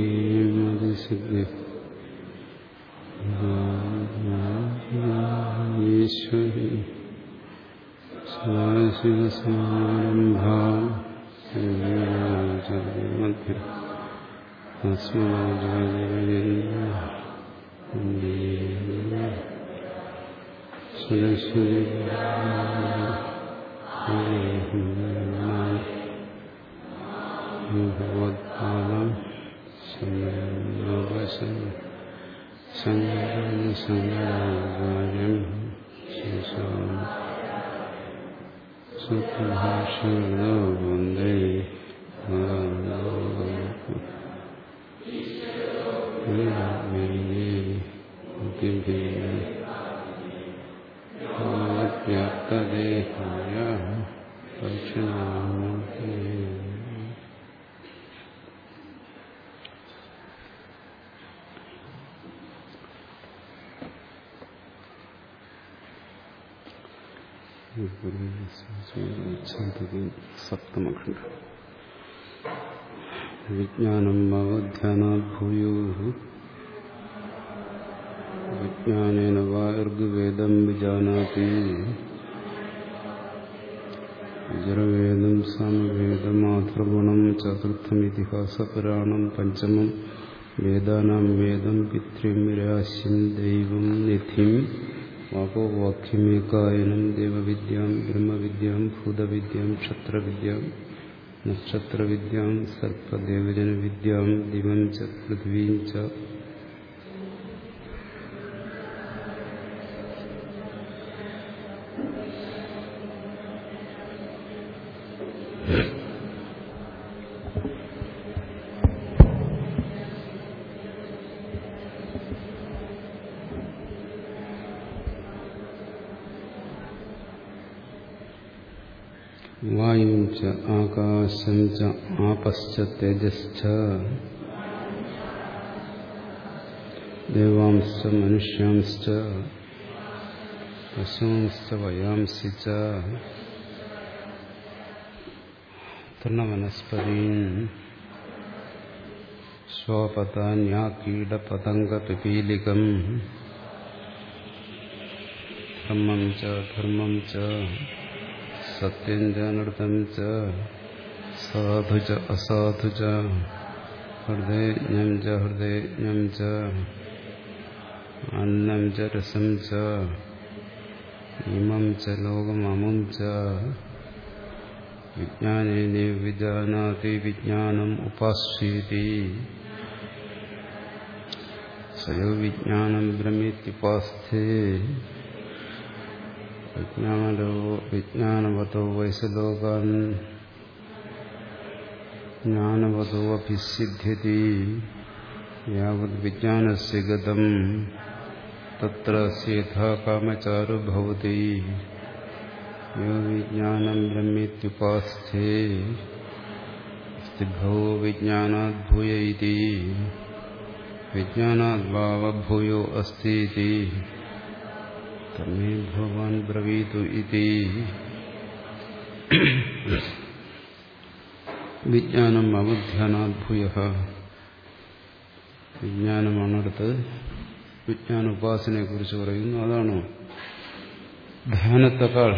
സമാധിമതിസിദ്ധി ഈശ്വരി സദാശിവസമാരംഭ മധ്യ സരസ്വതി ഭഗവത്പാദം സങ്കരം സങ്കരാചാര്യം സുഭാഷണ വന്ദേ വ്യാപ്തദേഹായ ദക്ഷിണാമൂർത്തി സപ്തമഖണ്ഡ. വിജ്ഞാനം ഭവധ്യാനാത് ഭൂയോ വിജ്ഞാനേന വാർഗുവേദം വിജാനാതി ജരവേദം സാമവേദം ആധർവണം ചതുർത്ഥം ഇതിഹാസപുരാണം പഞ്ചമം വേദാനാം വേദം പിതൃം രാശ്യം ദൈവം നിധിം വാപോവാക്യമേകായനം ദേവവിദ്യാം ബ്രഹ്മവിദ്യാം ഭൂതവിദ്യാം ക്ഷത്രവിദ്യാം നക്ഷത്രവിദ്യാം സർപ്പദേവജനവിദ്യാം ദിവം ച പൃഥ്വീം ച വായും ച ആകാശം ച ആപശ്ച തേജശ്ച ദേവാംശ്ച മനുഷ്യാംശ്ച പശുംശ്ച വയാംസി ച തൃണവനസ്പതീൻ സ്വപതാന്യാകീടപതംഗപിപീലികം ധർമ്മം ച ധർമ്മം ച സത്യം നൃത്തം ച സാധു ച അസാധു ച ഹൃദയജ്ഞം ച ഹൃദയജ്ഞം ച അന്നം ച രസം ച ഇമം ച ലോകമമം ച വിജ്ഞാനേന വിജാനാതി വിജ്ഞാനം ഉപാസ്യതി സയോ വിജ്ഞാനം ബ്രഹ്മേത്യുപാസ്ഥേ വിജ്ഞാനോ വിജ്ഞാനവതോ വൈസലോകാൻ ജ്ഞാനവതോ അഭിസിദ്ധ്യതി യാവത് വിജ്ഞാനസ്യ ഗതം തത്ര സേഥാ കാമചാരു ഭവതി യോ വിജ്ഞാനം ബ്രഹ്മേത്യുപാസ്ഥേ ഭവോ വിജ്ഞാനാത് ഭൂയ ഇതി വിജ്ഞാനാത് ഭാവഭൂയോ അസ്തി ഇതി തമേ ഭഗവാൻ ബ്രവീതു ഇതി വിജ്ഞാനം അവധ്യാനാദ്ഭൂയ വിജ്ഞാനമാണ് അടുത്തത് വിജ്ഞാന ഉപാസനയെ കുറിച്ച് പറയുന്നു. അതാണോ ധ്യാനത്തെക്കാൾ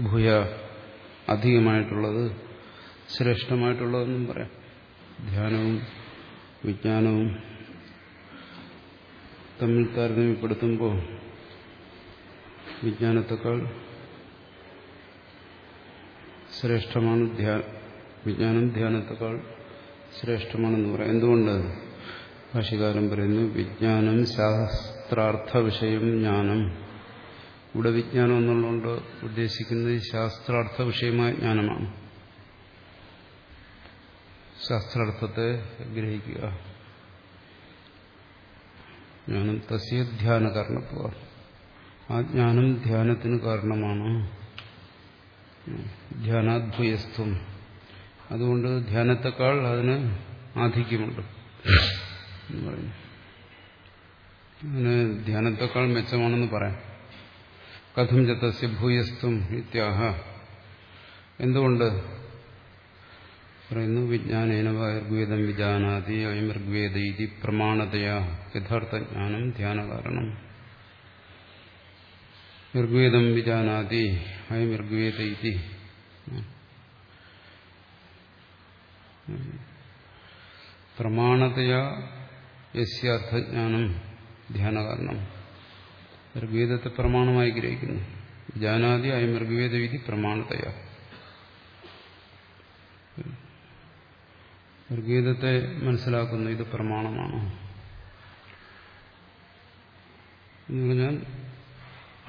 ഭൂയ അധികമായിട്ടുള്ളത് ശ്രേഷ്ഠമായിട്ടുള്ളതെന്നും പറയാം. ധ്യാനവും വിജ്ഞാനവും തമ്മിൽ താരതമ്യപ്പെടുത്തുമ്പോൾ വിജ്ഞാനത്തെക്കാൾ ശ്രേഷ്ഠമാണ് വിജ്ഞാനം ധ്യാനത്തെക്കാൾ ശ്രേഷ്ഠമാണെന്ന് പറയാം. എന്തുകൊണ്ട്? ഭാഷകാരം പറയുന്നു വിജ്ഞാനം ശാസ്ത്രാർത്ഥ വിഷയം ജ്ഞാനം. ഇവിടെ വിജ്ഞാനം എന്നുള്ളതുകൊണ്ട് ഉദ്ദേശിക്കുന്നത് ശാസ്ത്രാർത്ഥ വിഷയമായ ജ്ഞാനമാണ്. ശാസ്ത്രാർത്ഥത്തെ ഗ്രഹിക്കുക. ജ്ഞാനം തസ്യ ധ്യാന കാരണപ്പുക ആ ജ്ഞാനം ധ്യാനത്തിന് കാരണമാണ്. ധ്യാനാദ്ഭുയസ്ത്വം അതുകൊണ്ട് ധ്യാനത്തെക്കാൾ അതിന് ആധിക്യമുണ്ട് അങ്ങനെ ധ്യാനത്തെക്കാൾ മെച്ചമാണെന്ന് പറയാം. കഥം ചത്തസ്യ ഭൂയസ്തും ഇത്യാഹ. എന്തുകൊണ്ട്? പറയുന്നു വിജ്ഞാനേന ഋഗ്വേദം വിജാനാതി അയം ഋഗ്വേദ ഇതി പ്രമാണതയാ യഥാർത്ഥ ജ്ഞാനം ധ്യാനകാരണം. ഋഗ്വേദം വിജാനാതി അയം ഋഗ്വേദ ഇതി പ്രമാണതയാ യസ്യാർത്ഥജ്ഞാനം ധ്യാനകാരണം. ഋഗ്വേദത്തെ പ്രമാണമായി ഗ്രഹിക്കുന്നു. ജാനാതി അയം ഋഗ്വേദ വിധി പ്രമാണതയാ ഗീതത്തെ മനസ്സിലാക്കുന്നു ഇത് പ്രമാണമാണ്. എന്ന് പറഞ്ഞാൽ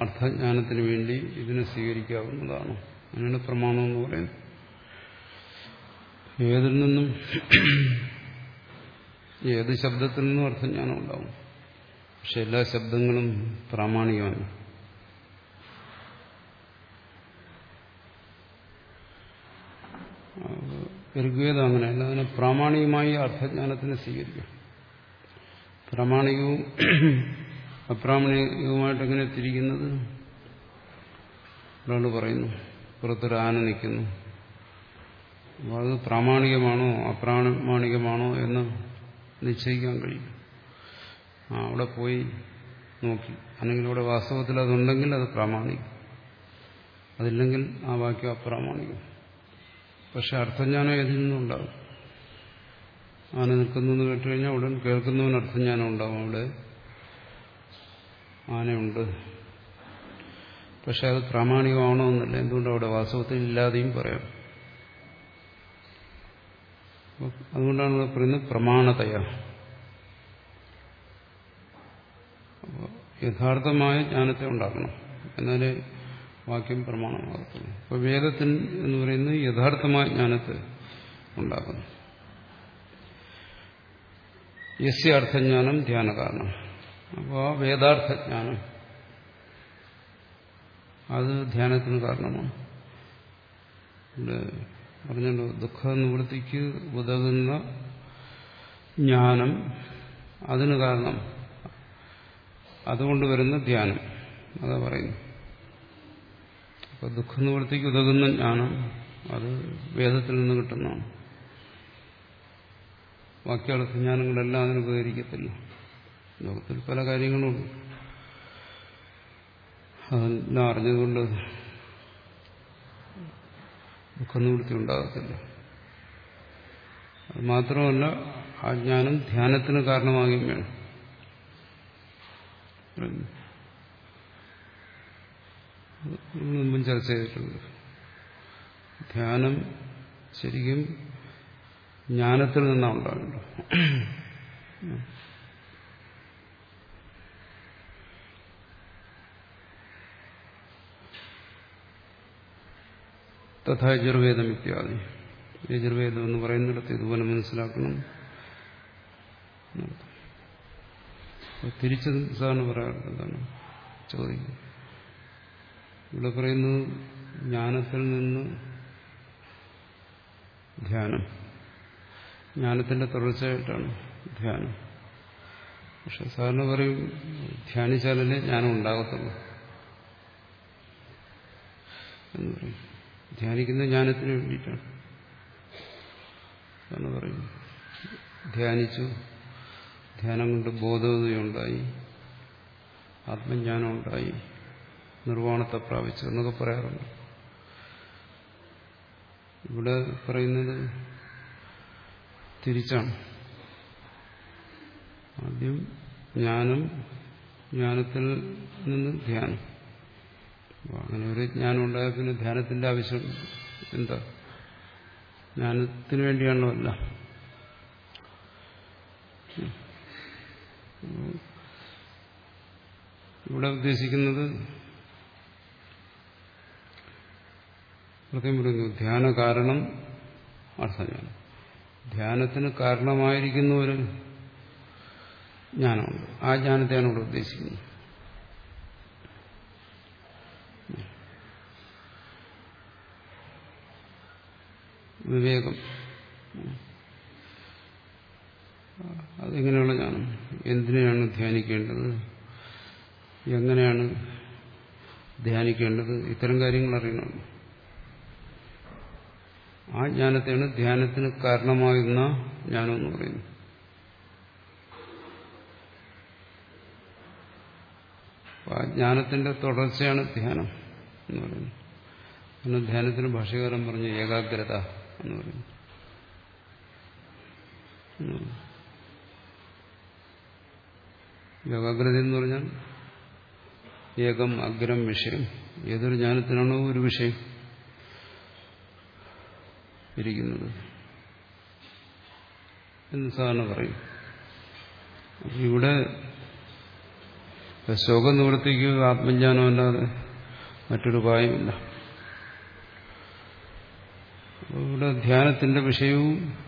അർത്ഥജ്ഞാനത്തിന് വേണ്ടി ഇതിനെ സ്വീകരിക്കാവുന്നതാണ്. അങ്ങനെയാണ് പ്രമാണം എന്ന് പറയുന്നത്. ഏതിൽ നിന്നും ഏത് ശബ്ദത്തിൽ നിന്നും അർത്ഥജ്ഞാനം ഉണ്ടാവും? പക്ഷെ എല്ലാ ശബ്ദങ്ങളും പ്രാമാണികമല്ല ഋഗ്വേദം അങ്ങനെയല്ല അതിനെ പ്രാമാണികമായി അർത്ഥജ്ഞാനത്തിനെ സ്വീകരിക്കും. പ്രാമാണികവും അപ്രാമാണികവുമായിട്ട് എങ്ങനെ തിരിക്കുന്നത്? ഒരാൾ പറയുന്നു പുറത്തൊരു ആന നിൽക്കുന്നു. അപ്പോൾ അത് പ്രാമാണികമാണോ അപ്രാമാണികമാണോ എന്ന് നിശ്ചയിക്കാൻ കഴിയും. ആ അവിടെ പോയി നോക്കി. അല്ലെങ്കിൽ ഇവിടെ വാസ്തവത്തിൽ അതുണ്ടെങ്കിൽ അത് പ്രാമാണികം. അതില്ലെങ്കിൽ ആ വാക്യം അപ്രാമാണികം. പക്ഷെ അർത്ഥജ്ഞാനം ഏതിൽ നിന്നും ഉണ്ടാവും ആന നിൽക്കുന്നു എന്ന് കേട്ടുകഴിഞ്ഞാൽ ഉടൻ കേൾക്കുന്നവൻ അർത്ഥജ്ഞാനം ഉണ്ടാവും അവിടെ. ആനയുണ്ട്. പക്ഷെ അത് പ്രാമാണികമാണോ എന്നല്ല. എന്തുകൊണ്ട് അവിടെ വാസ്തവത്തിൽ ഇല്ലാതെയും പറയാം. അതുകൊണ്ടാണ് ഇവിടെ പറയുന്നത് പ്രമാണതയ. യഥാർത്ഥമായ ജ്ഞാനത്തെ ഉണ്ടാക്കണം. എന്നാലേ വാക്യം പ്രമാണമാകത്തുള്ളൂ അപ്പോൾ വേദത്തിൻ എന്ന് പറയുന്നത് യഥാർത്ഥമായ ജ്ഞാനത്തെ ഉണ്ടാകുന്നു യസ്യ അർത്ഥജ്ഞാനം ധ്യാന കാരണം അപ്പോൾ ആ വേദാർത്ഥജ്ഞാനം അത് ധ്യാനത്തിന് കാരണമാണ്. പറഞ്ഞല്ലോ ദുഃഖ നിവൃത്തിക്ക് ഉതകുന്ന ജ്ഞാനം അതിന് കാരണം അതുകൊണ്ട് വരുന്ന ധ്യാനം. അതാ പറയുന്നു അപ്പൊ ദുഃഖ നിവൃത്തിക്ക് ഉതകുന്ന ജ്ഞാനം അത് വേദത്തിൽ നിന്ന് കിട്ടുന്നതാണ്. ബാക്കിയുള്ള ജ്ഞാനങ്ങളെല്ലാം അതിന് ഉപകരിക്കത്തില്ല. ലോകത്തിൽ പല കാര്യങ്ങളുണ്ട് അതെല്ലാം അറിഞ്ഞതുകൊണ്ട് ദുഃഖനിവൃത്തി ഉണ്ടാകത്തില്ല. അത് മാത്രമല്ല ആ ജ്ഞാനം ധ്യാനത്തിന് കാരണമാകുകയും വേണം. മുമ്പും ചർച്ച ചെയ്തിട്ടുണ്ട്. ധ്യാനം ശരിക്കും ജ്ഞാനത്തിൽ നിന്നാണ് ഉണ്ടാകേണ്ടത് തഥാ യജുർവേദം ഇത്യാദി. യജുർവേദം എന്ന് പറയുന്നിടത്ത് ഇതുപോലെ മനസ്സിലാക്കണം. തിരിച്ച് സാറിന് പറയാറുണ്ട് എന്താണ്? ചോദിക്കും ഇവിടെ പറയുന്നു ജ്ഞാനത്തിൽ നിന്ന് ധ്യാനം. ജ്ഞാനത്തിന്റെ തുടർച്ചയായിട്ടാണ് ധ്യാനം. പക്ഷെ സാധാരണ പറയും ധ്യാനിച്ചാലല്ലേ ജ്ഞാനം ഉണ്ടാകത്തുള്ളൂ. എന്ന് പറയും. ധ്യാനിക്കുന്ന ജ്ഞാനത്തിന് വേണ്ടിയിട്ടാണ് എന്ന് പറയും ധ്യാനിച്ചു ധ്യാനം കൊണ്ട് ബോധോദയുണ്ടായി ആത്മജ്ഞാനം ഉണ്ടായി നിർവാണത്തെ പ്രാപിച്ചു എന്നൊക്കെ പറയാറുണ്ട്. ഇവിടെ പറയുന്നത് തിരിച്ചാണ്. ആദ്യം ജ്ഞാനം ജ്ഞാനത്തിൽ നിന്ന് ധ്യാനം. അങ്ങനെ ഒരു ജ്ഞാനം ഉണ്ടായ പിന്നെ ധ്യാനത്തിന്റെ ആവശ്യം എന്താ? ജ്ഞാനത്തിന് വേണ്ടിയാണോ അല്ല? ഇവിടെ ഉദ്ദേശിക്കുന്നത് പ്രത്യേകം പറയുന്നു ധ്യാന കാരണം അർത്ഥജ്ഞാനം ധ്യാനത്തിന് കാരണമായിരിക്കുന്ന ഒരു ജ്ഞാനമുണ്ട്. ആ ജ്ഞാനത്തെയാണ് ഇവിടെ ഉദ്ദേശിക്കുന്നത്. വിവേകം. അതെങ്ങനെയുള്ള ഞാൻ എന്തിനെയാണ് ധ്യാനിക്കേണ്ടത്? എങ്ങനെയാണ് ധ്യാനിക്കേണ്ടത്? ഇത്തരം കാര്യങ്ങൾ അറിയണം. ആ ജ്ഞാനത്തെയാണ് ധ്യാനത്തിന് കാരണമാകുന്ന ജ്ഞാനം എന്ന് പറയുന്നത് ആ ജ്ഞാനത്തിന്റെ തുടർച്ചയാണ് ധ്യാനം എന്ന് പറയുന്നത് കാരണം ധ്യാനത്തിന് ഭാഷകാരം പറഞ്ഞു ഏകാഗ്രത എന്ന് പറയുന്നു. ഏകാഗ്രത എന്ന് പറഞ്ഞാൽ ഏകം അഗ്രം വിഷയം. ഏതൊരു ജ്ഞാനത്തിനാണോ ഒരു വിഷയം. ഇരിക്കുന്നത്. എന്ന് സാധാരണ പറയും. ഇവിടെ ശോകം നിവൃത്തിക്ക് ആത്മജ്ഞാനമല്ലാതെ മറ്റൊരു ഉപായമില്ല. ഇവിടെ ധ്യാനത്തിന്റെ വിഷയവും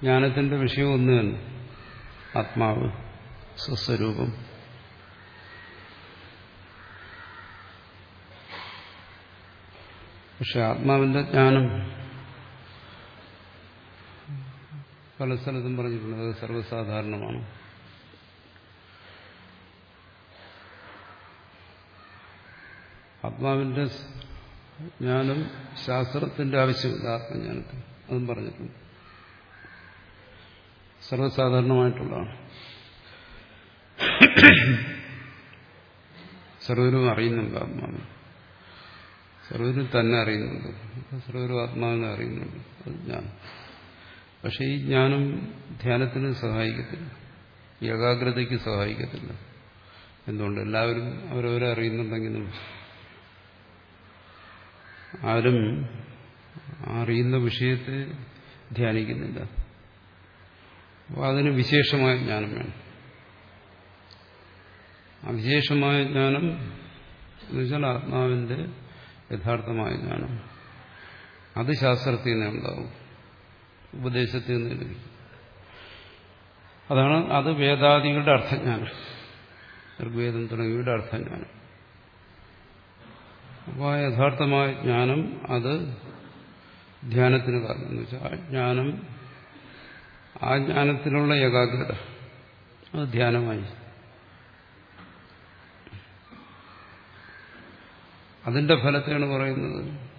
ജ്ഞാനത്തിന്റെ വിഷയവും ഒന്ന് തന്നെ ആത്മാവ് സ്വസ്വരൂപം. പക്ഷെ ആത്മാവിന്റെ ജ്ഞാനം പല സ്ഥലത്തും പറഞ്ഞിട്ടുണ്ട്. അത് സർവസാധാരണമാണ്. ആത്മാവിന്റെ ജ്ഞാനം ശാസ്ത്രത്തിന്റെ ആവശ്യമില്ല ആത്മജ്ഞാനത്തിൽ. അതും പറഞ്ഞിട്ടുണ്ട്. സർവസാധാരണമായിട്ടുള്ളതാണ്. സർവരും അറിയുന്നുണ്ട് ആത്മാവിനെ. സർവരും തന്നെ അറിയുന്നുണ്ട്. സർവരും ആത്മാവിനെ അറിയുന്നുണ്ട്. അത് ജ്ഞാനം. പക്ഷെ ഈ ജ്ഞാനം ധ്യാനത്തിന് സഹായിക്കത്തില്ല. ഏകാഗ്രതയ്ക്ക് സഹായിക്കത്തില്ല. എന്തുകൊണ്ട്? എല്ലാവരും അവരവരെ അറിയുന്നുണ്ടെങ്കിലും ആരും അറിയുന്ന വിഷയത്തെ ധ്യാനിക്കുന്നില്ല. അപ്പോൾ അതിന് വിശേഷമായ ജ്ഞാനം വേണം. ആ വിശേഷമായ ജ്ഞാനം എന്ന് വെച്ചാൽ ആത്മാവിന്റെ യഥാർത്ഥമായ ജ്ഞാനം. അത് ശാസ്ത്രത്തിൽ നിന്നേ ഉണ്ടാവും ഉപദേശത്തിൽ നിന്ന് ലഭിക്കും. അതാണ് അത് വേദാദികളുടെ അർത്ഥജ്ഞാനം. ഋഗ്വേദം തുടങ്ങിയവയുടെ അർത്ഥജ്ഞാനം. അപ്പോൾ ആ യഥാർത്ഥമായ ജ്ഞാനം അത് ധ്യാനത്തിന് കാരണം എന്ന് വെച്ചാൽ ആ ജ്ഞാനം ആ ജ്ഞാനത്തിലുള്ള ഏകാഗ്രത അത് ധ്യാനമായി. അതിന്റെ ഫലത്തെയാണ് പറയുന്നത്.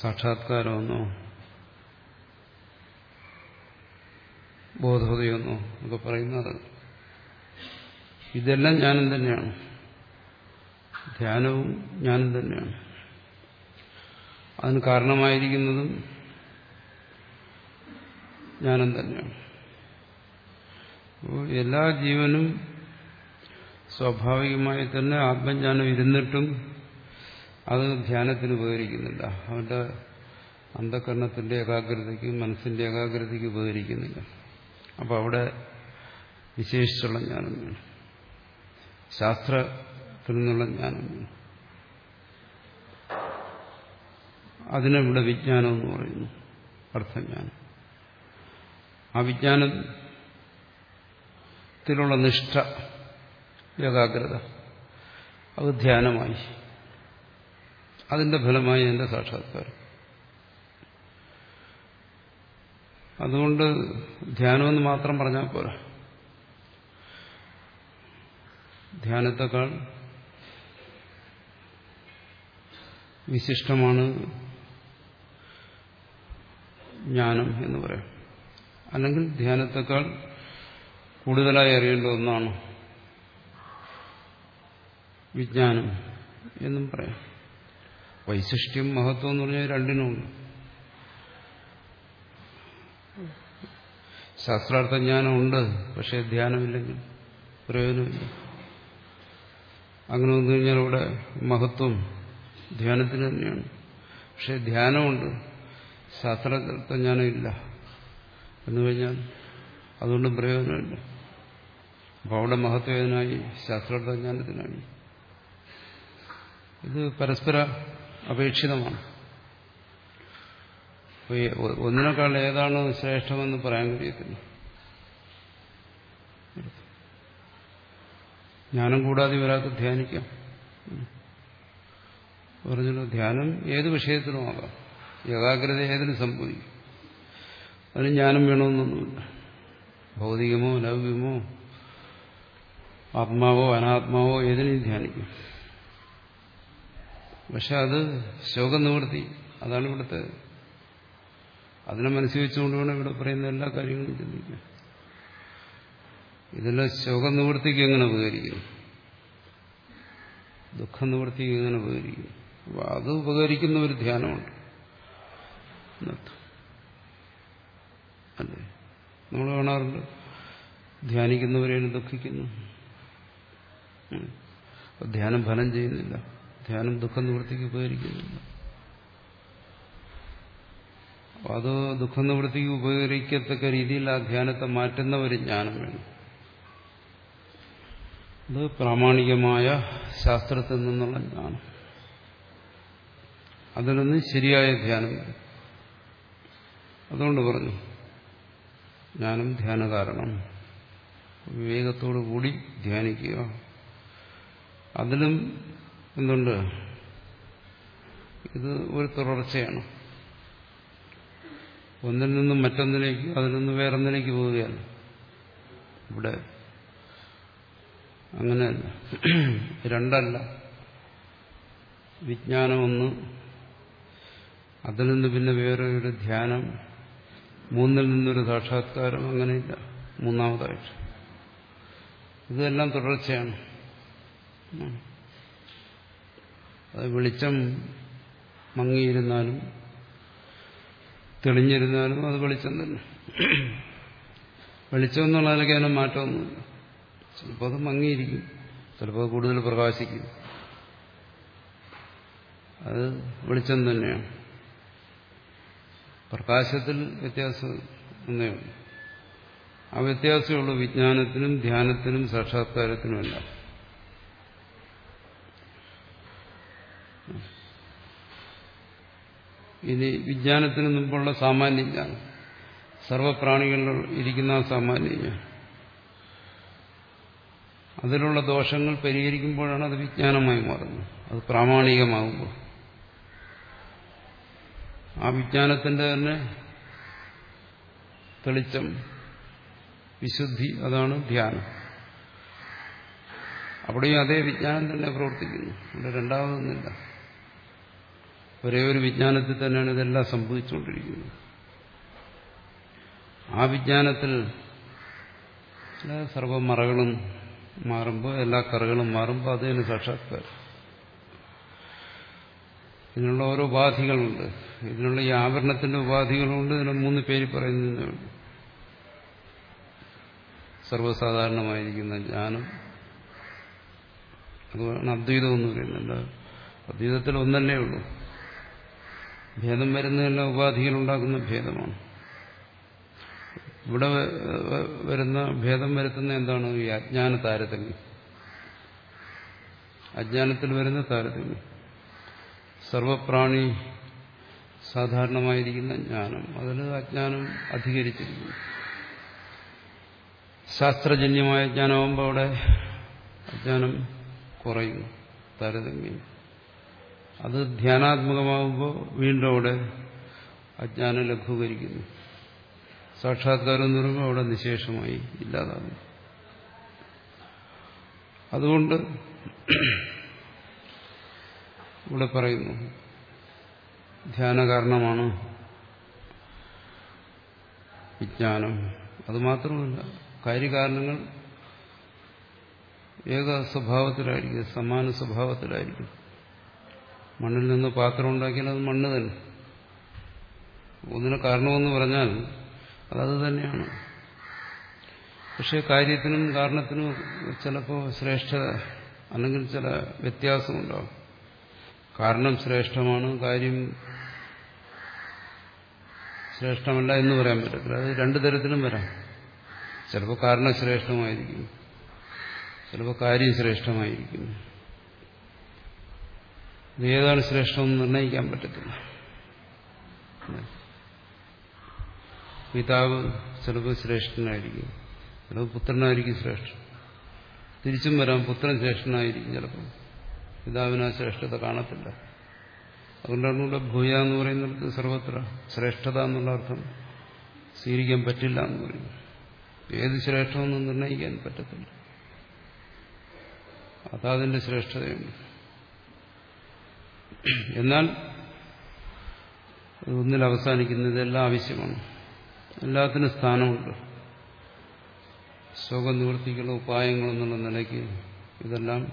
സാക്ഷാത്കാരമെന്നോ ബോധോദയെന്നോ ഒക്കെ പറയുന്നത്. ഇതെല്ലാം ജ്ഞാനം തന്നെയാണ്. ധ്യാനവും ജ്ഞാനം തന്നെയാണ്. അതിന് കാരണമായിരിക്കുന്നതും ജ്ഞാനം തന്നെയാണ്. അപ്പോൾ എല്ലാ ജീവനും സ്വാഭാവികമായി തന്നെ ആത്മജ്ഞാനം ഇരുന്നിട്ടും അത് ധ്യാനത്തിന് ഉപകരിക്കുന്നില്ല. അവന്റെ അന്ധകരണത്തിന്റെ ഏകാഗ്രതയ്ക്ക് മനസ്സിന്റെ ഏകാഗ്രതയ്ക്ക് ഉപകരിക്കുന്നില്ല. അപ്പോൾ അവിടെ വിശേഷിച്ചുള്ള ജ്ഞാനം വേണം. ശാസ്ത്രത്തിൽ നിന്നുള്ള ജ്ഞാനം വേണം. അതിനവിടെ വിജ്ഞാനം എന്ന് പറയുന്നു. അർത്ഥജ്ഞാനം. ആ വിജ്ഞാനത്തിലുള്ള നിഷ്ഠ ഏകാഗ്രത അത് ധ്യാനമായി. അതിന്റെ ഫലമായി എന്റെ സാക്ഷാത്കാരം. അതുകൊണ്ട് ധ്യാനമെന്ന് മാത്രം പറഞ്ഞാൽ പോരാ. ധ്യാനത്തെക്കാൾ വിശിഷ്ടമാണ് ജ്ഞാനം എന്ന് പറയാം. അല്ലെങ്കിൽ ധ്യാനത്തെക്കാൾ കൂടുതലായി അറിയേണ്ട ഒന്നാണ് വിജ്ഞാനം എന്നും പറയാം. വൈശിഷ്ട്യം മഹത്വം എന്ന് പറഞ്ഞാൽ രണ്ടിനുമുണ്ട്. ശാസ്ത്രാർത്ഥ ജ്ഞാനമുണ്ട് പക്ഷെ ധ്യാനമില്ലെങ്കിൽ പ്രയോജനമില്ല. അങ്ങനെ വന്നു കഴിഞ്ഞാൽ ഇവിടെ മഹത്വം ധ്യാനത്തിന് തന്നെയാണ്. പക്ഷെ ധ്യാനമുണ്ട് ശാസ്ത്രാർത്ഥ ജ്ഞാനമില്ല എന്ന് കഴിഞ്ഞാൽ അതുകൊണ്ടും പ്രയോജനമില്ല. അപ്പം അവിടെ മഹത്വനായി ശാസ്ത്രാർത്ഥ ജ്ഞാനത്തിനായി ഇത് പരസ്പര അപേക്ഷിതമാണ്. ഒന്നിനേക്കാൾ ഏതാണ് ശ്രേഷ്ഠമെന്ന് പറയാൻ കഴിയത്തില്ല. ജ്ഞാനം കൂടാതെ ഒരാൾക്ക് ധ്യാനിക്കാം. പറഞ്ഞല്ലോ ധ്യാനം ഏത് വിഷയത്തിനും ആകാം. ഏകാഗ്രത ഏതിനും സംഭവിക്കും. അതിന് ജ്ഞാനം വേണമെന്നൊന്നുമില്ല. ഭൗതികമോ ലൗകികമോ ആത്മാവോ അനാത്മാവോ ഏതിനെയും ധ്യാനിക്കും. പക്ഷെ അത് ശോകനിവൃത്തി. അതാണ് ഇവിടുത്തെ അതിനെ മനസ്സിൽ വെച്ചുകൊണ്ട് വേണം ഇവിടെ പറയുന്ന എല്ലാ കാര്യങ്ങളും ചിന്തിക്കാം ഇതെല്ലാം ശോകനിവൃത്തിക്ക് എങ്ങനെ ഉപകരിക്കുന്നു ദുഃഖനിവൃത്തിക്ക് എങ്ങനെ ഉപകരിക്കുന്നു അപ്പൊ അത് ഉപകരിക്കുന്ന ഒരു ധ്യാനമുണ്ട്. അല്ലേ നമ്മൾ കാണാറുണ്ട്. ധ്യാനിക്കുന്നവരെയാണ് ദുഃഖിക്കുന്നു. ധ്യാനം ഫലം ചെയ്യുന്നില്ല. ധ്യാനം ദുഃഖ നിവൃത്തിക്ക് ഉപകരിക്കുന്നില്ല. അത് ദുഃഖ നിവൃത്തിക്ക് ഉപകരിക്കത്തക്ക രീതിയിൽ ആ ധ്യാനത്തെ മാറ്റുന്ന ഒരു ജ്ഞാനം വേണം. അത് പ്രാമാണികമായ ശാസ്ത്രത്തിൽ നിന്നുള്ള ജ്ഞാനം. അതിൽ നിന്ന് ശരിയായ ധ്യാനം അതുകൊണ്ട് പറഞ്ഞു ജ്ഞാനം ധ്യാന കാരണം വിവേകത്തോടു കൂടി ധ്യാനിക്കുക. അതിലും എന്തുണ്ട്? ഇത് ഒരു തുടർച്ചയാണ്. ഒന്നിൽ നിന്നും മറ്റൊന്നിലേക്ക് അതിൽ നിന്ന് വേറൊന്നിലേക്ക് പോവുകയാണ്. ഇവിടെ അങ്ങനെയല്ല രണ്ടല്ല. വിജ്ഞാനം ഒന്ന് അതിൽ നിന്ന് പിന്നെ വേറെ ഒരു ധ്യാനം മൂന്നിൽ നിന്നൊരു സാക്ഷാത്കാരം അങ്ങനെയില്ല. മൂന്നാമതായിട്ട്. ഇതെല്ലാം തുടർച്ചയാണ്. അത് വെളിച്ചം മങ്ങിയിരുന്നാലും തെളിഞ്ഞിരുന്നാലും അത് വെളിച്ചം തന്നെ. വെളിച്ചം എന്നുള്ളതിലൊക്കെ അതിനെ മാറ്റമൊന്നുമില്ല. ചിലപ്പോൾ അത് മങ്ങിയിരിക്കും. ചിലപ്പോൾ അത് കൂടുതൽ പ്രകാശിക്കും. അത് വെളിച്ചം തന്നെയാണ്. പ്രകാശത്തിൽ വ്യത്യാസം ഒന്നേ ഉള്ളൂ. ആ വ്യത്യാസമേ ഉള്ളൂ. വിജ്ഞാനത്തിനും ധ്യാനത്തിനും സാക്ഷാത്കാരത്തിനുമല്ല ഇനി വിജ്ഞാനത്തിന് മുമ്പുള്ള സാമാന്യജ്ഞാനം സർവപ്രാണികളിൽ ഇരിക്കുന്ന ആ സാമാന്യ അതിലുള്ള ദോഷങ്ങൾ പരിഹരിക്കുമ്പോഴാണ് അത് വിജ്ഞാനമായി മാറുന്നത്. അത് പ്രാമാണികമാകുമ്പോൾ. ആ വിജ്ഞാനത്തിന്റെ തന്നെ തെളിച്ചം വിശുദ്ധി അതാണ് ധ്യാനം. അവിടെയും അതേ വിജ്ഞാനം തന്നെ പ്രവർത്തിക്കുന്നു. ഇവിടെ രണ്ടാമതൊന്നുമില്ല. ഒരേ ഒരു വിജ്ഞാനത്തിൽ തന്നെയാണ് ഇതെല്ലാം സംഭവിച്ചുകൊണ്ടിരിക്കുന്നത്. ആ വിജ്ഞാനത്തിൽ സർവമറകളും മാറുമ്പോൾ എല്ലാ കറകളും മാറുമ്പോൾ അത് തന്നെ സാക്ഷാത്കാരം. ഇതിനുള്ള ഓരോ ഉപാധികളുണ്ട്. ഇതിനുള്ള ഈ ആവരണത്തിന്റെ ഉപാധികളുണ്ട്. ഇതിന് മൂന്ന് പേര് പറയുന്നതേ സർവസാധാരണമായിരിക്കുന്ന ജ്ഞാനം. അതുപോലെ അദ്വൈതം എന്ന് പറയുന്നുണ്ട് അദ്വൈതത്തിൽ ഒന്നല്ലേ ഉള്ളൂ. ഭേദം വരുന്നതെല്ലാം ഉപാധികളുണ്ടാക്കുന്ന ഭേദമാണ്. ഇവിടെ വരുന്ന ഭേദം വരുത്തുന്ന എന്താണ്? ഈ അജ്ഞാന താരതമ്യം. അജ്ഞാനത്തിൽ വരുന്ന താരതമ്യം. സർവപ്രാണി സാധാരണമായിരിക്കുന്ന ജ്ഞാനം. അതിൽ അജ്ഞാനം അധികരിച്ചിരിക്കുന്നു. ശാസ്ത്രജന്യമായ ജ്ഞാനമാകുമ്പോൾ അവിടെ അജ്ഞാനം കുറയുന്നു താരതമ്യം. അത് ധ്യാനാത്മകമാകുമ്പോൾ വീണ്ടും അവിടെ അജ്ഞാനം ലഘൂകരിക്കുന്നു. സാക്ഷാത്കാരം എന്ന് പറയുമ്പോൾ അവിടെ നിശേഷമായി ഇല്ലാതാകുന്നു. അതുകൊണ്ട് ഇവിടെ പറയുന്നു ധ്യാന കാരണമാണ് വിജ്ഞാനം. അതുമാത്രമല്ല കാര്യകാരണങ്ങൾ ഏക സ്വഭാവത്തിലായിരിക്കും സമാന സ്വഭാവത്തിലായിരിക്കും. മണ്ണിൽ നിന്ന് പാത്രം ഉണ്ടാക്കിയാൽ അത് മണ്ണ് തന്നെ. ഒന്നിന് കാരണമെന്ന് പറഞ്ഞാൽ അതത് തന്നെയാണ്. പക്ഷെ കാര്യത്തിനും കാരണത്തിനും ചിലപ്പോൾ ശ്രേഷ്ഠത അല്ലെങ്കിൽ ചില വ്യത്യാസമുണ്ടാവും കാരണം ശ്രേഷ്ഠമാണ് കാര്യം ശ്രേഷ്ഠമല്ല എന്ന് പറയാൻ പറ്റത്തില്ല. അത് രണ്ടു തരത്തിലും വരാം. ചിലപ്പോൾ കാരണം ശ്രേഷ്ഠമായിരിക്കും ചിലപ്പോൾ കാര്യം ശ്രേഷ്ഠമായിരിക്കും ഏതാണ് ശ്രേഷ്ഠമെന്ന് നിർണയിക്കാൻ പറ്റത്തില്ല. പിതാവ് ചിലപ്പോൾ ശ്രേഷ്ഠനായിരിക്കും ചിലപ്പോൾ പുത്രനായിരിക്കും ശ്രേഷ്ഠൻ. തിരിച്ചും വരാം പുത്രൻ ശ്രേഷ്ഠനായിരിക്കും ചിലപ്പോൾ. പിതാവിന് ആ ശ്രേഷ്ഠത കാണത്തില്ല. അതുകൊണ്ടാണ് ഇവിടെ ഭൂയ എന്ന് പറയുന്നിടത്ത് സർവത്ര ശ്രേഷ്ഠത എന്നുള്ള അർത്ഥം സ്വീകരിക്കാൻ പറ്റില്ല എന്ന് പറയുന്നു ഏത് ശ്രേഷ്ഠമെന്ന് നിർണയിക്കാൻ പറ്റത്തില്ല. അതതിന്റെ ശ്രേഷ്ഠതയുണ്ട്. എന്നാൽ ഒന്നിൽ അവസാനിക്കുന്നത് എല്ലാം ആവശ്യമാണ്. എല്ലാത്തിനും സ്ഥാനമുണ്ട്. ശോകം ഉപായങ്ങൾ എന്നുള്ള നിലയ്ക്ക് ഇതെല്ലാം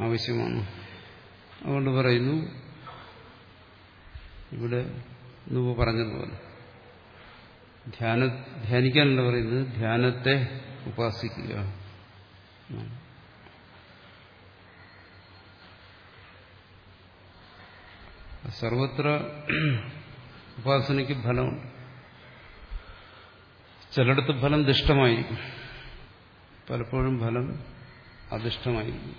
ആവശ്യമാണ്. അതുകൊണ്ട് പറയുന്നു ഇവിടെ നുവ് പറഞ്ഞതുപോലെ ധ്യാന ധ്യാനിക്കാനല്ല പറയുന്നത് ധ്യാനത്തെ ഉപാസിക്കുക. സർവത്ര ഉപാസനയ്ക്ക് ഫലമുണ്ട്. ചിലയിടത്ത് ഫലം ദുഷ്ടമായിരിക്കും പലപ്പോഴും ഫലം അധിഷ്ഠമായിരിക്കും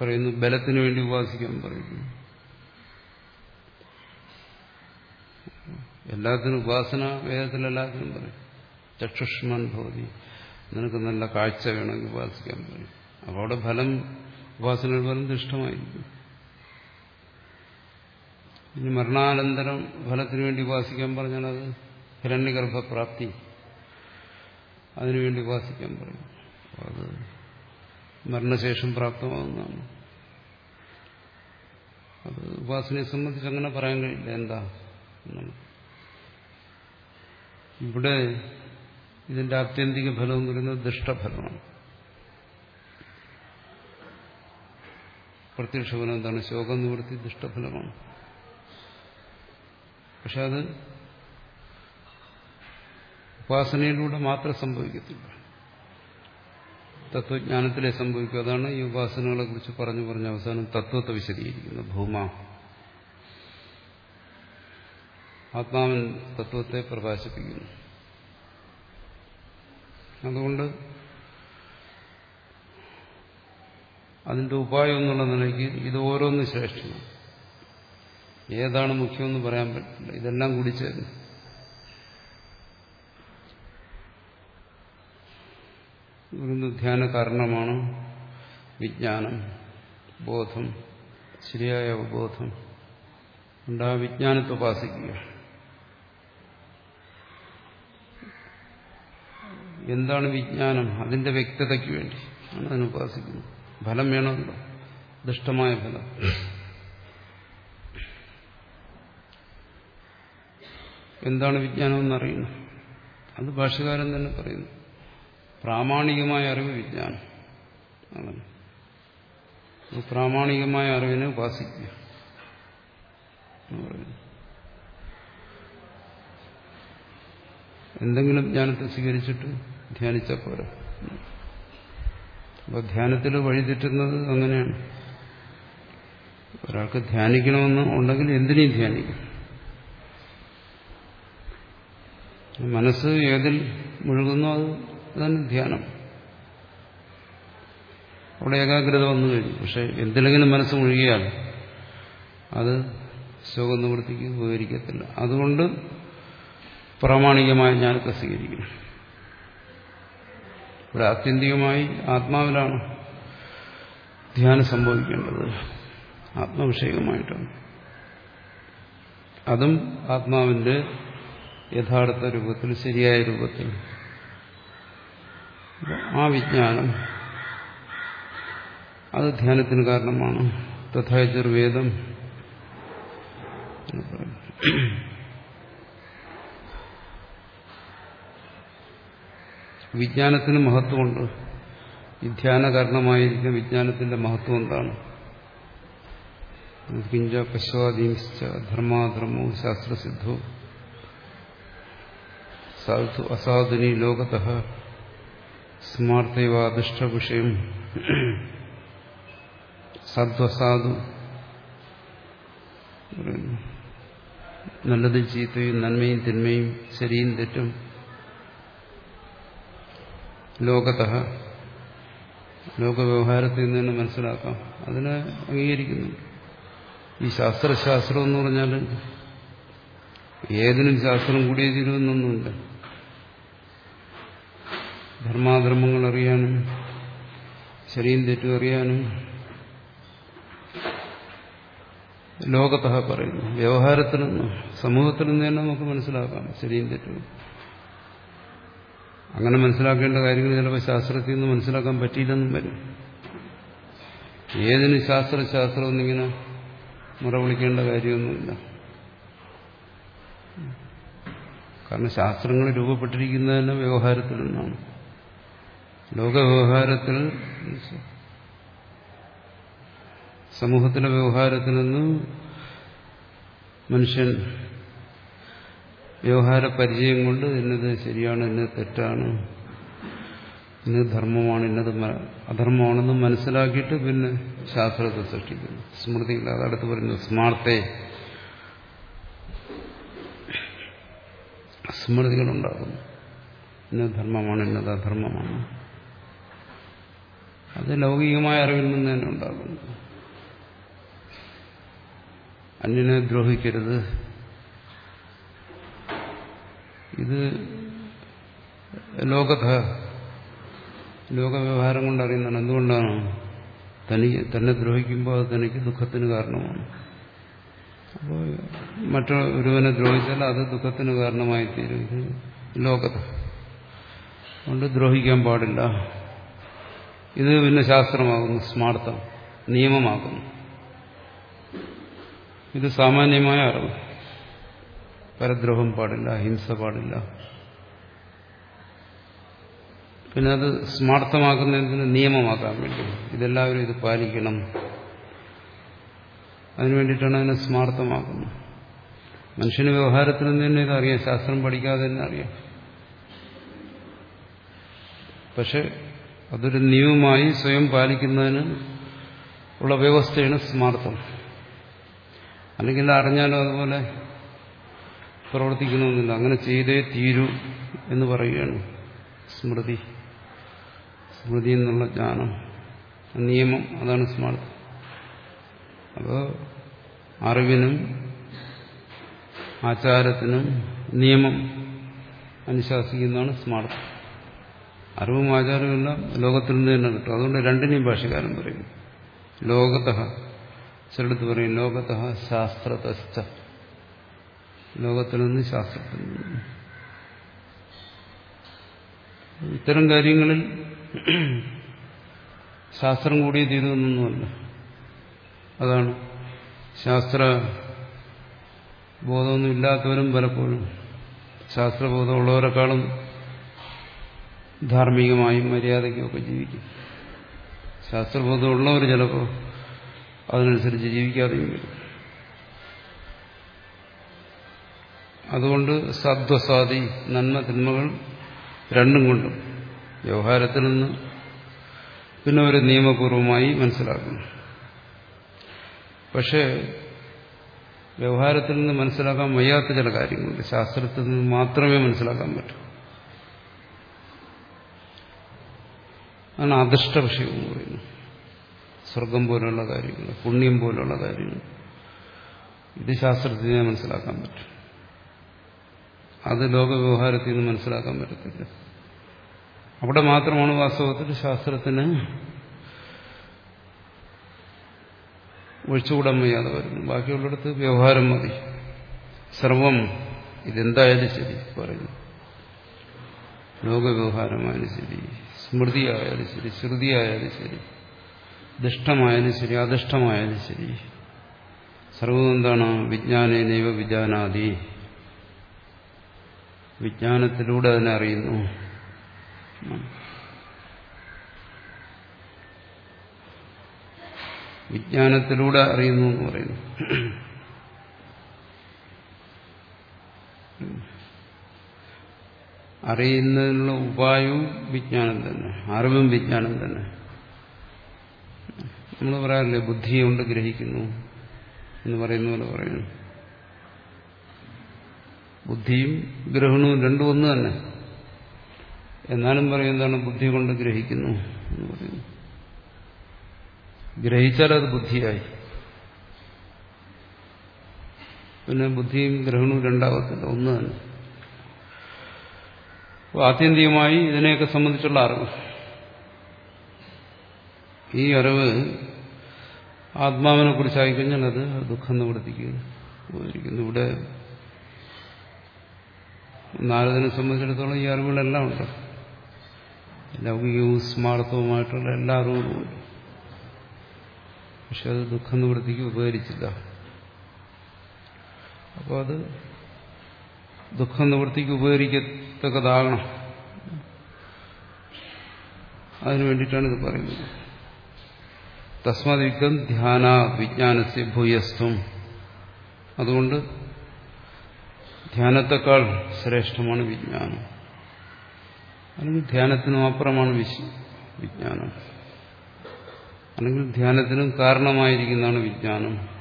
പറയുന്നു ബലത്തിന് വേണ്ടി ഉപാസിക്കാൻ പറയുന്നു എല്ലാത്തിനും ഉപാസന വേദത്തിൽ എല്ലാത്തിനും പറയും. ചക്ഷുഷ്മാൻ ഭവതി. നിനക്ക് നല്ല കാഴ്ച വേണമെങ്കിൽ ഉപാസിക്കാൻ പറയും. അപ്പോൾ അവിടെ ഫലം ഉപാസന ഫലം ദുഷ്ടമായിരിക്കും ഇനി മരണാനന്തരം ഫലത്തിന് വേണ്ടി ഉപാസിക്കാൻ പറഞ്ഞാൽ അത് ഹിരണ്യഗർഭപ്രാപ്തി. അതിനുവേണ്ടി ഉപാസിക്കാൻ പറയും അത് മരണശേഷം പ്രാപ്തമാകുന്നതാണ് അത് ഉപാസനയെ സംബന്ധിച്ച് അങ്ങനെ പറയാൻ കഴിയില്ല. എന്താ? ഇവിടെ ഇതിന്റെ ആത്യന്തിക ഫലം പറയുന്നത് ദുഷ്ടഫലമാണ്. പ്രത്യക്ഷഫലം എന്താണ് ശോകം നിവൃത്തി ദുഷ്ടഫലമാണ്. പക്ഷെ അത് ഉപാസനയിലൂടെ മാത്രം സംഭവിക്കത്തില്ല. തത്വജ്ഞാനത്തിലെ സംഭവിക്കും. അതാണ് ഈ ഉപാസനകളെ കുറിച്ച് പറഞ്ഞു പറഞ്ഞ അവസാനം തത്വത്തെ വിശദീകരിക്കുന്നത്. ഭൂമ. ആത്മാവൻ തത്വത്തെ പ്രകാശിപ്പിക്കുന്നു. അതുകൊണ്ട് അതിന്റെ ഉപായം എന്നുള്ള നിലയ്ക്ക് ഇത് ഓരോന്ന് ശ്രേഷ്ഠമാണ്. ഏതാണ് മുഖ്യമെന്ന് പറയാൻ പറ്റില്ല. ഇതെല്ലാം കൂടി ചേർന്ന്. ധ്യാന കാരണമാണ് വിജ്ഞാനം ബോധം ശരിയായ അവബോധം ഉണ്ടാ വിജ്ഞാനത്തെ ഉപാസിക്കുക. എന്താണ് വിജ്ഞാനം? അതിന്റെ വ്യക്തതയ്ക്ക് വേണ്ടി ആണ് അതിന് ഉപാസിക്കുന്നത്. ഫലം വേണമല്ലോ ദുഷ്ടമായ ഫലം. എന്താണ് വിജ്ഞാനം എന്നറിയണം അത് ഭാഷകാരൻ തന്നെ പറയുന്നു. പ്രാമാണികമായ അറിവ് വിജ്ഞാനം. പ്രാമാണികമായ അറിവിനെ ഉപാസിക്കുക. എന്തെങ്കിലും ജ്ഞാനത്തെ സ്വീകരിച്ചിട്ട് ധ്യാനിച്ചാൽ പോരാ. അപ്പൊ ധ്യാനത്തിൽ വഴിതെറ്റുന്നത് അങ്ങനെയാണ്. ഒരാൾക്ക് ധ്യാനിക്കണമെന്ന് ഉണ്ടെങ്കിൽ എന്തിനേയും ധ്യാനിക്കും. മനസ്സ് ഏതിൽ മുഴുകുന്നു അത് അതാണ് ധ്യാനം. അവിടെ ഏകാഗ്രത വന്നു കഴിഞ്ഞു. പക്ഷെ എന്തിലെങ്കിലും മനസ്സ് മുഴുകിയാൽ അത് ശോകം നിവൃത്തിക്ക് ഉപകരിക്കത്തില്ല. അതുകൊണ്ട് പ്രാമാണികമായ ജ്ഞാനത്തെ സ്വീകരിക്കണം ഇവിടെ ആത്യന്തികമായി ആത്മാവിലാണ് ധ്യാനം സംഭവിക്കേണ്ടത്. ആത്മവിഷയകമായിട്ടാണ്. അതും ആത്മാവിന്റെ യഥാർത്ഥ രൂപത്തിൽ ശരിയായ രൂപത്തിൽ. ആ വിജ്ഞാനം അത് ധ്യാനത്തിന് കാരണമാണ്. തഥാചുർവേദം വിജ്ഞാനത്തിന് മഹത്വമുണ്ട്. ഈ ധ്യാന കാരണമായിരിക്കുന്ന വിജ്ഞാനത്തിന്റെ മഹത്വം എന്താണ്? കിഞ്ച പശ്വാദീംശ്ച ധർമാധർമ്മവും ശാസ്ത്രസിദ്ധവും സാധു അസാധുനി ലോകത സ്മാർത്ഥൈവാദിഷ്ടവിഷയം സദ്വസാധു നല്ലതും ചീത്തയും നന്മയും തിന്മയും ശരിയും തെറ്റും ലോകത ലോകവ്യവഹാരത്തിൽ നിന്ന് തന്നെ മനസ്സിലാക്കാം. അതിനെ അംഗീകരിക്കുന്നു. ഈ ശാസ്ത്രശാസ്ത്രം എന്ന് പറഞ്ഞാൽ ഏതിനും ശാസ്ത്രം കൂടിയേ തീരുമെന്നൊന്നുമില്ല ധർമാധർമ്മങ്ങൾ അറിയാനും ശരിയും തെറ്റും അറിയാനും ലോകത്ത പറയുന്നു. വ്യവഹാരത്തിൽ നിന്ന് സമൂഹത്തിൽ നിന്ന് തന്നെ നമുക്ക് മനസ്സിലാക്കാം. ശരിയും തെറ്റും. അങ്ങനെ മനസ്സിലാക്കേണ്ട കാര്യങ്ങൾ ചിലപ്പോൾ ശാസ്ത്രത്തിൽ നിന്ന് മനസ്സിലാക്കാൻ പറ്റിയില്ലെന്നും വരും. ഏതിന് ശാസ്ത്ര ശാസ്ത്രം എന്നിങ്ങനെ മുറവിളിക്കേണ്ട കാര്യമൊന്നുമില്ല. കാരണം ശാസ്ത്രങ്ങൾ രൂപപ്പെട്ടിരിക്കുന്നത് തന്നെ വ്യവഹാരത്തിൽ നിന്നാണ്. ലോകവ്യവഹാരത്തിൽ സമൂഹത്തിലെ വ്യവഹാരത്തിൽ നിന്ന് മനുഷ്യൻ വ്യവഹാര പരിചയം കൊണ്ട് ഇന്നത് ശരിയാണ് ഇന്നത് തെറ്റാണ് ഇന്നത് ധർമ്മമാണ് ഇന്നത് അധർമ്മമാണെന്ന് മനസ്സിലാക്കിയിട്ട് പിന്നെ ശാസ്ത്രത്തെ സൃഷ്ടിക്കുന്നു. സ്മൃതികൾ അതടുത്ത് പറയുന്നു സ്മാർത്തെ. സ്മൃതികളുണ്ടാകുന്നു ഇന്നത് ധർമ്മമാണ് ഇന്നത് അധർമ്മമാണ്. അത് ലൗകികമായ അറിവിൽ നിന്ന് തന്നെ ഉണ്ടാകുന്നു അന്യനെ ദ്രോഹിക്കരുത്. ഇത് ലോകത ലോകവ്യവഹാരം കൊണ്ട് അറിയുന്നതാണ്. എന്തുകൊണ്ടാണ്? തനിക്ക് തന്നെ ദ്രോഹിക്കുമ്പോൾ അത് തനിക്ക് ദുഃഖത്തിന് കാരണമാണ്. അപ്പോൾ മറ്റൊരുവനെ ദ്രോഹിച്ചാൽ അത് ദുഃഖത്തിന് കാരണമായി തീരും ഇത് ലോകത അതുകൊണ്ട് ദ്രോഹിക്കാൻ പാടില്ല. ഇത് പിന്നെ ശാസ്ത്രമാകുന്നു സ്മാർത്ഥം നിയമമാകുന്നു. ഇത് സാമാന്യമായ അറിവ്. പരദ്രോഹം പാടില്ല ഹിംസ പാടില്ല. പിന്നെ അത് സ്മാർത്ഥമാക്കുന്നതിന് നിയമമാക്കാൻ വേണ്ടി. ഇതെല്ലാവരും ഇത് പാലിക്കണം. അതിനു വേണ്ടിയിട്ടാണ് അതിനെ സ്മാർത്ഥമാക്കുന്നത്. മനുഷ്യന് വ്യവഹാരത്തിൽ നിന്ന് തന്നെ ഇതറിയാം ശാസ്ത്രം പഠിക്കാതെ തന്നെ അറിയാം. പക്ഷെ അതൊരു നിയമമായി സ്വയം പാലിക്കുന്നതിന് ഉള്ള വ്യവസ്ഥയാണ് സ്മാർത്ഥം. അല്ലെങ്കിൽ അറിഞ്ഞാലും അതുപോലെ പ്രവർത്തിക്കണമെന്നില്ല. അങ്ങനെ ചെയ്തേ തീരൂ എന്ന് പറയുകയാണ് സ്മൃതി. സ്മൃതി എന്നുള്ള ജ്ഞാനം നിയമം അതാണ് സ്മാർത്ഥം അപ്പോൾ അറിവിനും ആചാരത്തിനും നിയമം അനുശാസിക്കുന്നതാണ് സ്മാർത്ഥം അറിവും ആചാരവും എല്ലാം ലോകത്തിൽ നിന്ന് തന്നെ കിട്ടും. അതുകൊണ്ട് രണ്ടിനെയും ഭാഷകാരം പറയും. ലോകത ചിലടത്ത് പറയും ലോകത ശാസ്ത്രതസ്ഥ ലോകത്തിൽ നിന്ന് ശാസ്ത്രത്തിൽ. നിന്ന് ഇത്തരം കാര്യങ്ങളിൽ ശാസ്ത്രം കൂടിയ തീരുന്നൊന്നുമല്ല. അതാണ് ശാസ്ത്ര ബോധമൊന്നും ഇല്ലാത്തവരും പലപ്പോഴും ശാസ്ത്രബോധമുള്ളവരെക്കാളും ധാർമ്മികമായും മര്യാദയ്ക്കുമൊക്കെ ജീവിക്കും. ശാസ്ത്രബോധമുള്ളവർ ചിലപ്പോൾ അതിനനുസരിച്ച് ജീവിക്കാതെയും വരും. അതുകൊണ്ട് സദ്വസാദി നന്മ തിന്മകൾ രണ്ടും കൊണ്ടും വ്യവഹാരത്തിൽ നിന്ന് പിന്നെ ഒരു നിയമപൂർവമായി മനസ്സിലാക്കുന്നു. പക്ഷേ വ്യവഹാരത്തിൽ നിന്ന് മനസ്സിലാക്കാൻ വയ്യാത്ത ചില കാര്യങ്ങളുണ്ട്. ശാസ്ത്രത്തിൽ നിന്ന് മാത്രമേ മനസ്സിലാക്കാൻ പറ്റൂ. അതാണ് അദൃഷ്ട വിഷയം എന്ന് പറയുന്നത്. സ്വർഗം പോലുള്ള കാര്യങ്ങൾ പുണ്യം പോലുള്ള കാര്യങ്ങൾ. ഇത് ശാസ്ത്രത്തിനെ മനസ്സിലാക്കാൻ പറ്റും. അത് ലോകവ്യവഹാരത്തിൽ നിന്ന് മനസ്സിലാക്കാൻ പറ്റത്തില്ല. അവിടെ മാത്രമാണ് വാസ്തവത്തിൽ ശാസ്ത്രത്തിന് ഒഴിച്ചുകൂടാൻ വയ്യാതെ വരുന്നു ബാക്കിയുള്ളിടത്ത് വ്യവഹാരം മതി. സർവം ഇതെന്തായാലും ശരി പറയുന്നു. ലോകവ്യവഹാരമായാലും ശരി സ്മൃതിയായാലും ശരി ശ്രുതിയായാലും ശരി ദുഷ്ടമായാലും ശരി അദിഷ്ടമായാലും ശരി. സർവം എന്താണ്? വിജ്ഞാനേനൈവ വിജാനാദി. വിജ്ഞാനത്തിലൂടെ അതിനെ അറിയുന്നു. വിജ്ഞാനത്തിലൂടെ അറിയുന്നു എന്ന് പറയുന്നു. അറിയുന്നതിനുള്ള ഉപായവും വിജ്ഞാനം തന്നെ അറിവും വിജ്ഞാനം തന്നെ. നമ്മൾ പറയാറില്ലേ ബുദ്ധിയെ കൊണ്ട് ഗ്രഹിക്കുന്നു എന്ന് പറയുന്ന പോലെ പറയുന്നു. ബുദ്ധിയും ഗ്രഹണവും രണ്ടും ഒന്ന് തന്നെ. എന്നാലും പറയും എന്താണ് ബുദ്ധി കൊണ്ട് ഗ്രഹിക്കുന്നു എന്ന് പറയുന്നു. ഗ്രഹിച്ചാൽ അത് ബുദ്ധിയായി. പിന്നെ ബുദ്ധിയും ഗ്രഹണവും രണ്ടാകത്തില്ല ഒന്ന് തന്നെ. ആത്യന്തികമായി ഇതിനെയൊക്കെ സംബന്ധിച്ചുള്ള അറിവ്. ഈ അറിവ് ആത്മാവിനെ കുറിച്ചായിക്കഴിഞ്ഞാൽ അത് ദുഃഖം നിവർത്തിക്കുന്നു ഇവിടെ നാരദനെ സംബന്ധിച്ചിടത്തോളം ഈ അറിവുകളെല്ലാം ഉണ്ട്. ലൗകികവും സ്മാർത്ഥവുമായിട്ടുള്ള എല്ലാ അറിവുകളും ഉണ്ട്. പക്ഷെ അത് ദുഃഖ നിവൃത്തിക്ക് ഉപകരിച്ചില്ല. അപ്പോൾ അത് ദുഃഖ നിവൃത്തിക്ക് ഉപകരിക്കത്തക്കതാകണം അതിനു വേണ്ടിയിട്ടാണ് ഇത് പറയുന്നത്. തസ്മാതിരിക്കം ധ്യാന വിജ്ഞാനസ്യ ഭൂയസ്വം അതുകൊണ്ട് ധ്യാനത്തെക്കാൾ ശ്രേഷ്ഠമാണ് വിജ്ഞാനം. അല്ലെങ്കിൽ ധ്യാനത്തിനും അപ്പുറമാണ് വിജ്ഞാനം. അല്ലെങ്കിൽ ധ്യാനത്തിനും കാരണമായിരിക്കുന്നതാണ് വിജ്ഞാനം.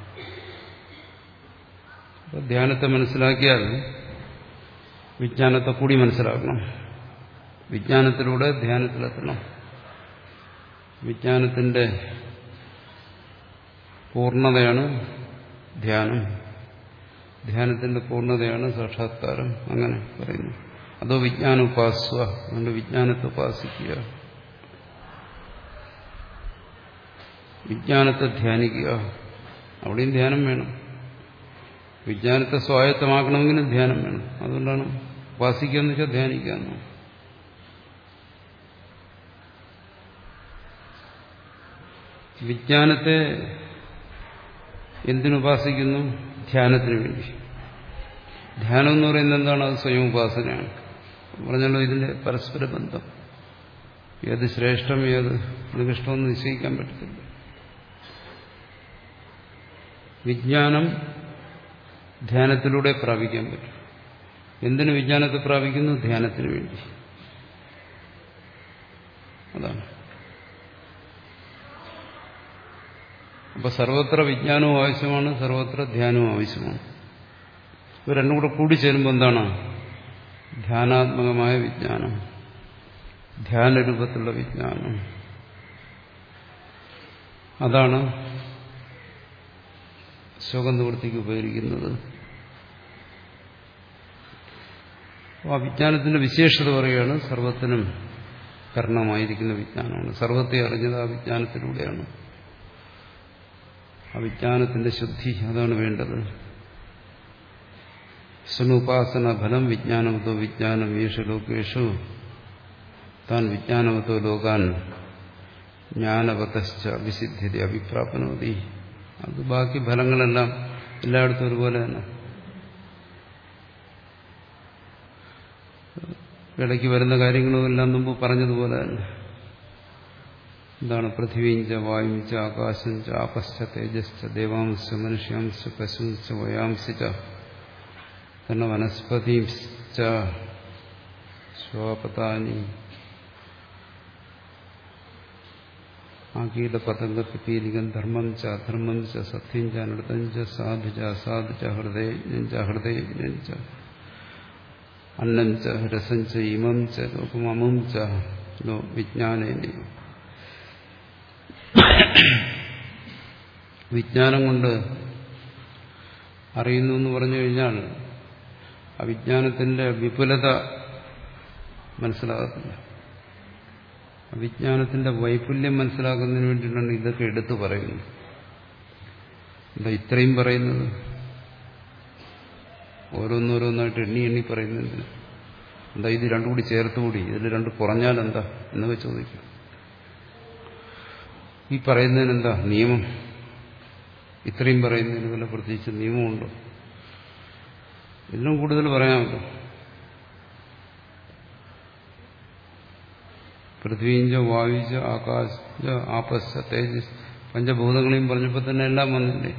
ധ്യാനത്തെ മനസ്സിലാക്കിയാൽ വിജ്ഞാനത്തെ കൂടി മനസ്സിലാക്കണം. വിജ്ഞാനത്തിലൂടെ ധ്യാനത്തിലെത്തണം. വിജ്ഞാനത്തിന്റെ പൂർണതയാണ് ധ്യാനം. ധ്യാനത്തിന്റെ പൂർണതയാണ് സാക്ഷാത്കാരം. അങ്ങനെ പറയുന്നു. അതോ വിജ്ഞാന ഉപാസുക അതുകൊണ്ട് വിജ്ഞാനത്തെ ഉപാസിക്കുക. വിജ്ഞാനത്തെ ധ്യാനിക്കുക. അവിടെയും ധ്യാനം വേണം. വിജ്ഞാനത്തെ സ്വായത്തമാക്കണമെങ്കിലും ധ്യാനം വേണം. അതുകൊണ്ടാണ് ഉപാസിക്കുക എന്ന് വെച്ചാൽ ധ്യാനിക്കുക എന്ന്. വിജ്ഞാനത്തെ എന്തിനുപാസിക്കുന്നു? ധ്യാനത്തിന് വേണ്ടി. ധ്യാനം എന്ന് പറയുന്നത് എന്താണ്? അത് സ്വയം ഉപാസനയാണ്. പറഞ്ഞല്ലോ ഇതിന്റെ പരസ്പര ബന്ധം. ഏത് ശ്രേഷ്ഠം ഏത് നികൃഷ്ടമെന്ന് നിശ്ചയിക്കാൻ പറ്റത്തില്ല. വിജ്ഞാനം ധ്യാനത്തിലൂടെ പ്രാപിക്കാൻ പറ്റും. എന്തിനു വിജ്ഞാനത്തെ പ്രാപിക്കുന്നു? ധ്യാനത്തിന് വേണ്ടി. അതാണ്. അപ്പൊ സർവത്ര വിജ്ഞാനവും ആവശ്യമാണ് സർവത്ര ധ്യാനവും ആവശ്യമാണ്. ഇവ രണ്ടും കൂടെ കൂടിച്ചേരുമ്പോൾ എന്താണ്? ധ്യാനാത്മകമായ വിജ്ഞാനം ധ്യാനരൂപത്തിലുള്ള വിജ്ഞാനം. അതാണ് ശോകനിവൃത്തിക്ക് ഉപകരിക്കുന്നത്. ആ വിജ്ഞാനത്തിന്റെ വിശേഷത പറയുകയാണ് സർവത്തിനും കരണമായിരിക്കുന്ന വിജ്ഞാനമാണ്. സർവത്തെ അറിഞ്ഞത് ആ വിജ്ഞാനത്തിലൂടെയാണ്. ആ വിജ്ഞാനത്തിന്റെ ശുദ്ധി അതാണ് വേണ്ടത്. സ്വനുപാസന ഫലം വിജ്ഞാനവത്തോ വിജ്ഞാനം യേശു ലോകേഷു. താൻ വിജ്ഞാനവത്തോ ലോകാൻ ജ്ഞാനവതശ്ച അഭിസിദ്ധ്യത അഭിപ്രാപനോതി. അത് ബാക്കി ഫലങ്ങളെല്ലാം എല്ലായിടത്തും ഒരുപോലെ തന്നെ. ഇടയ്ക്ക് വരുന്ന കാര്യങ്ങളും എല്ലാം മുമ്പ് പറഞ്ഞതുപോലെ തന്നെ. എന്താണ് പൃഥ്വീഞ്ച വായുഞ്ച ആകാശഞ്ച ആപശ്ച തേജശ്ച ദേവാംശ മനുഷ്യാംശ പശുഞ്ച വയാംസിച്ച തന്നെ വനസ്പതിശ്ച ശ്വാപതാനി ആകീത പതംഗത്ത് പീലികം ധർമ്മം ച അധർമ്മം ച സത്യം ച നൃത്തം ച സാധു ച അസാധു ച ഹൃദയജ്ഞം ച ഹൃദയജ്ഞം ച അന്നം ച രസം ച ഇമം ച ലോകമമും ച ലോ വിജ്ഞാനേനയും വിജ്ഞാനം കൊണ്ട് അറിയുന്നു എന്ന് പറഞ്ഞു കഴിഞ്ഞാൽ ആ വിജ്ഞാനത്തിന്റെ വിപുലത മനസ്സിലാകത്തില്ല. വിജ്ഞാനത്തിന്റെ വൈപുല്യം മനസ്സിലാക്കുന്നതിന് വേണ്ടിയിട്ടാണ് ഇതൊക്കെ എടുത്തു പറയുന്നത്. എന്താ ഇത്രയും പറയുന്നത്? ഓരോന്നോരോന്നായിട്ട് എണ്ണി എണ്ണി പറയുന്നത് എന്താ ഇത് രണ്ടുകൂടി ചേർത്തുകൂടി? ഇതിൽ രണ്ട് കുറഞ്ഞാൽ എന്താ എന്നൊക്കെ ചോദിക്കും. ഈ പറയുന്നതിന് എന്താ നിയമം. ഇത്രയും പറയുന്നതിന് വല്ല പ്രത്യേകിച്ച് നിയമമുണ്ടോ? ഇതിലും കൂടുതൽ പറയാമല്ലോ. പൃഥ്വീഞ്ച വായുജ ആകാശ ആപശ തേജസ് പഞ്ചഭൂതങ്ങളെയും പറഞ്ഞപ്പോൾ തന്നെ എല്ലാം വന്നില്ലേ?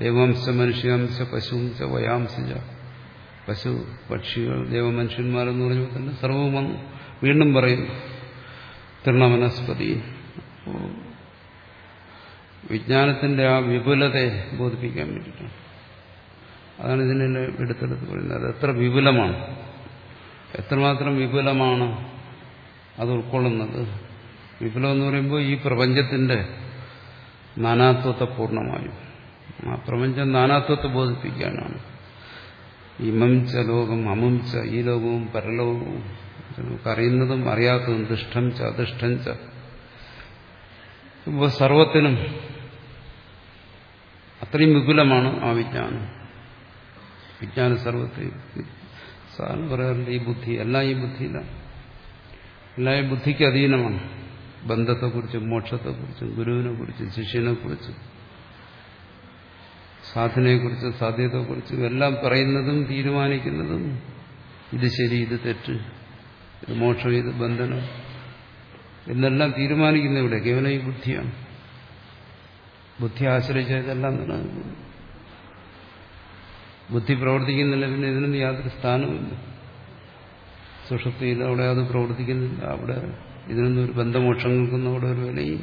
ദേവാംശ മനുഷ്യാംശ പശുംശ വയാംശജ പശു പക്ഷികൾ ദേവമനുഷ്യന്മാരെന്ന് പറഞ്ഞപ്പോൾ തന്നെ സർവവും വന്നു. വീണ്ടും പറയും തൃണവനസ്പതി. വിജ്ഞാനത്തിന്റെ ആ വിപുലതയെ ബോധിപ്പിക്കാൻ വേണ്ടിയിട്ടാണ്. അതാണ് ഇതിനെ എടുത്തെടുത്ത് പറയുന്നത്. എത്ര വിപുലമാണ്. എത്രമാത്രം വിപുലമാണ് അത് ഉൾക്കൊള്ളുന്നത്. വിപുലം എന്ന് പറയുമ്പോൾ ഈ പ്രപഞ്ചത്തിന്റെ നാനാത്വത്തെ പൂർണമായും. ആ പ്രപഞ്ചം നാനാത്വത്തെ ബോധിപ്പിക്കാനാണ്. ഈ ച ലോകം അമംച ഈ ലോകവും പരലോകവും. നമുക്കറിയുന്നതും അറിയാത്തതും ദുഷ്ടം ച അധിഷ്ഠം ച. അത്രയും വിപുലമാണ് ആ വിജ്ഞാനം. വിജ്ഞാന സർവത്തെ സാറിന് പറയാറുണ്ട് ഈ ബുദ്ധി എല്ലാം ഈ ബുദ്ധിയിലാണ് എല്ലാം ബുദ്ധിക്ക് അധീനമാണ്. ബന്ധത്തെക്കുറിച്ചും മോക്ഷത്തെക്കുറിച്ചും ഗുരുവിനെക്കുറിച്ചും ശിഷ്യനെക്കുറിച്ചും സാധനയെക്കുറിച്ചും സാധ്യതയെക്കുറിച്ചും എല്ലാം പറയുന്നതും തീരുമാനിക്കുന്നതും ഇത് ശരി ഇത് തെറ്റ് ഇത് മോക്ഷം ഇത് ബന്ധനം എന്നെല്ലാം തീരുമാനിക്കുന്ന ഇവിടെ കേവലം ഈ ബുദ്ധിയാണ്. ബുദ്ധി ആശ്രയിച്ച ഇതെല്ലാം നിലനിൽക്കുന്നു ബുദ്ധി പ്രവർത്തിക്കുന്നില്ല പിന്നെ ഇതിനൊന്നും യാതൊരു സ്ഥാനവുമില്ല. സുഷുപ്തിയിൽ അവിടെ അത് പ്രവർത്തിക്കുന്നില്ല. അവിടെ ഇതിനൊന്നും ഒരു ബന്ധമോക്ഷങ്ങൾക്കൊന്നും അവിടെ ഒരു വിലയും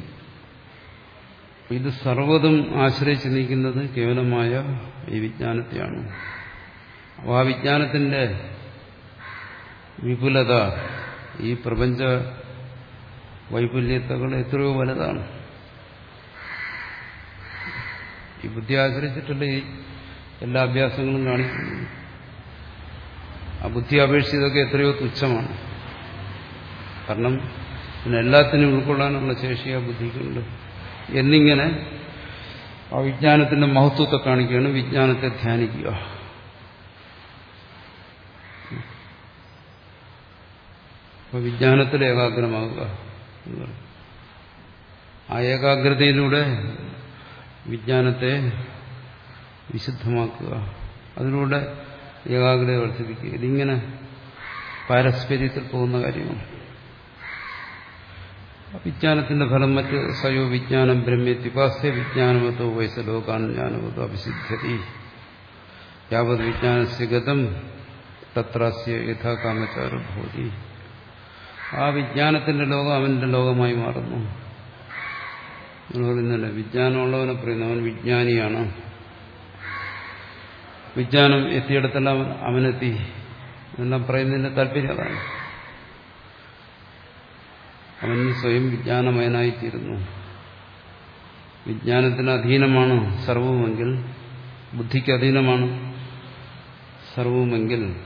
ഇത് സർവതും ആശ്രയിച്ച് നിൽക്കുന്നത് കേവലമായ ഈ വിജ്ഞാനത്തെയാണ്. അപ്പോൾ ആ വിജ്ഞാനത്തിന്റെ വിപുലത ഈ പ്രപഞ്ച വൈപുല്യത്തകൾ എത്രയോ വലുതാണ്. ഈ ബുദ്ധി ആശ്രയിച്ചിട്ടുള്ള ഈ എല്ലാ അഭ്യാസങ്ങളും കാണിക്കുന്നു. ആ ബുദ്ധി അപേക്ഷിച്ച് ഇതൊക്കെ എത്രയോ തുച്ഛമാണ്. കാരണം പിന്നെ എല്ലാത്തിനും ഉൾക്കൊള്ളാനുള്ള ശേഷി ആ ബുദ്ധിക്കുണ്ട്. എന്നിങ്ങനെ ആ വിജ്ഞാനത്തിന്റെ മഹത്വത്തെ കാണിക്കുകയാണ് വിജ്ഞാനത്തെ ധ്യാനിക്കുക. അപ്പൊ വിജ്ഞാനത്തിൽ ഏകാഗ്രമാകുക ആ ഏകാഗ്രതയിലൂടെ വിജ്ഞാനത്തെ വിശുദ്ധമാക്കുക. അതിലൂടെ ഏകാഗ്രത വർദ്ധിപ്പിക്കുക. ഇതിങ്ങനെ പാരസ്പര്യത്തിൽ പോകുന്ന കാര്യമാണ്. വിജ്ഞാനത്തിന്റെ ഫലം മറ്റ് സയോ വിജ്ഞാനം ബ്രഹ്മ്യത്യുപാസ്യ വിജ്ഞാനമത്തോ വയസ്സ ലോകാനുജ്ഞാനമത്തോ അഭിസിദ്ധതി. യാവത് വിജ്ഞാനസ്യ ഗതം തത്രാസ്യ യഥാകാമചാരോ ഭൂതി ആ വിജ്ഞാനത്തിന്റെ ലോകം അവന്റെ ലോകമായി മാറുന്നു. പറയുന്നില്ല വിജ്ഞാനമുള്ളവനെ പറയുന്നു അവൻ വിജ്ഞാനിയാണ്. വിജ്ഞാനം എത്തിയിടത്തെല്ലാം അവനെത്തി. എന്നെല്ലാം പറയുന്നതിന്റെ താല്പര്യം അതാണ്. അവൻ സ്വയം വിജ്ഞാനമയനായിത്തീരുന്നു. വിജ്ഞാനത്തിന് അധീനമാണ് സർവവുമെങ്കിൽ ബുദ്ധിക്ക് അധീനമാണ് സർവവുമെങ്കിൽ.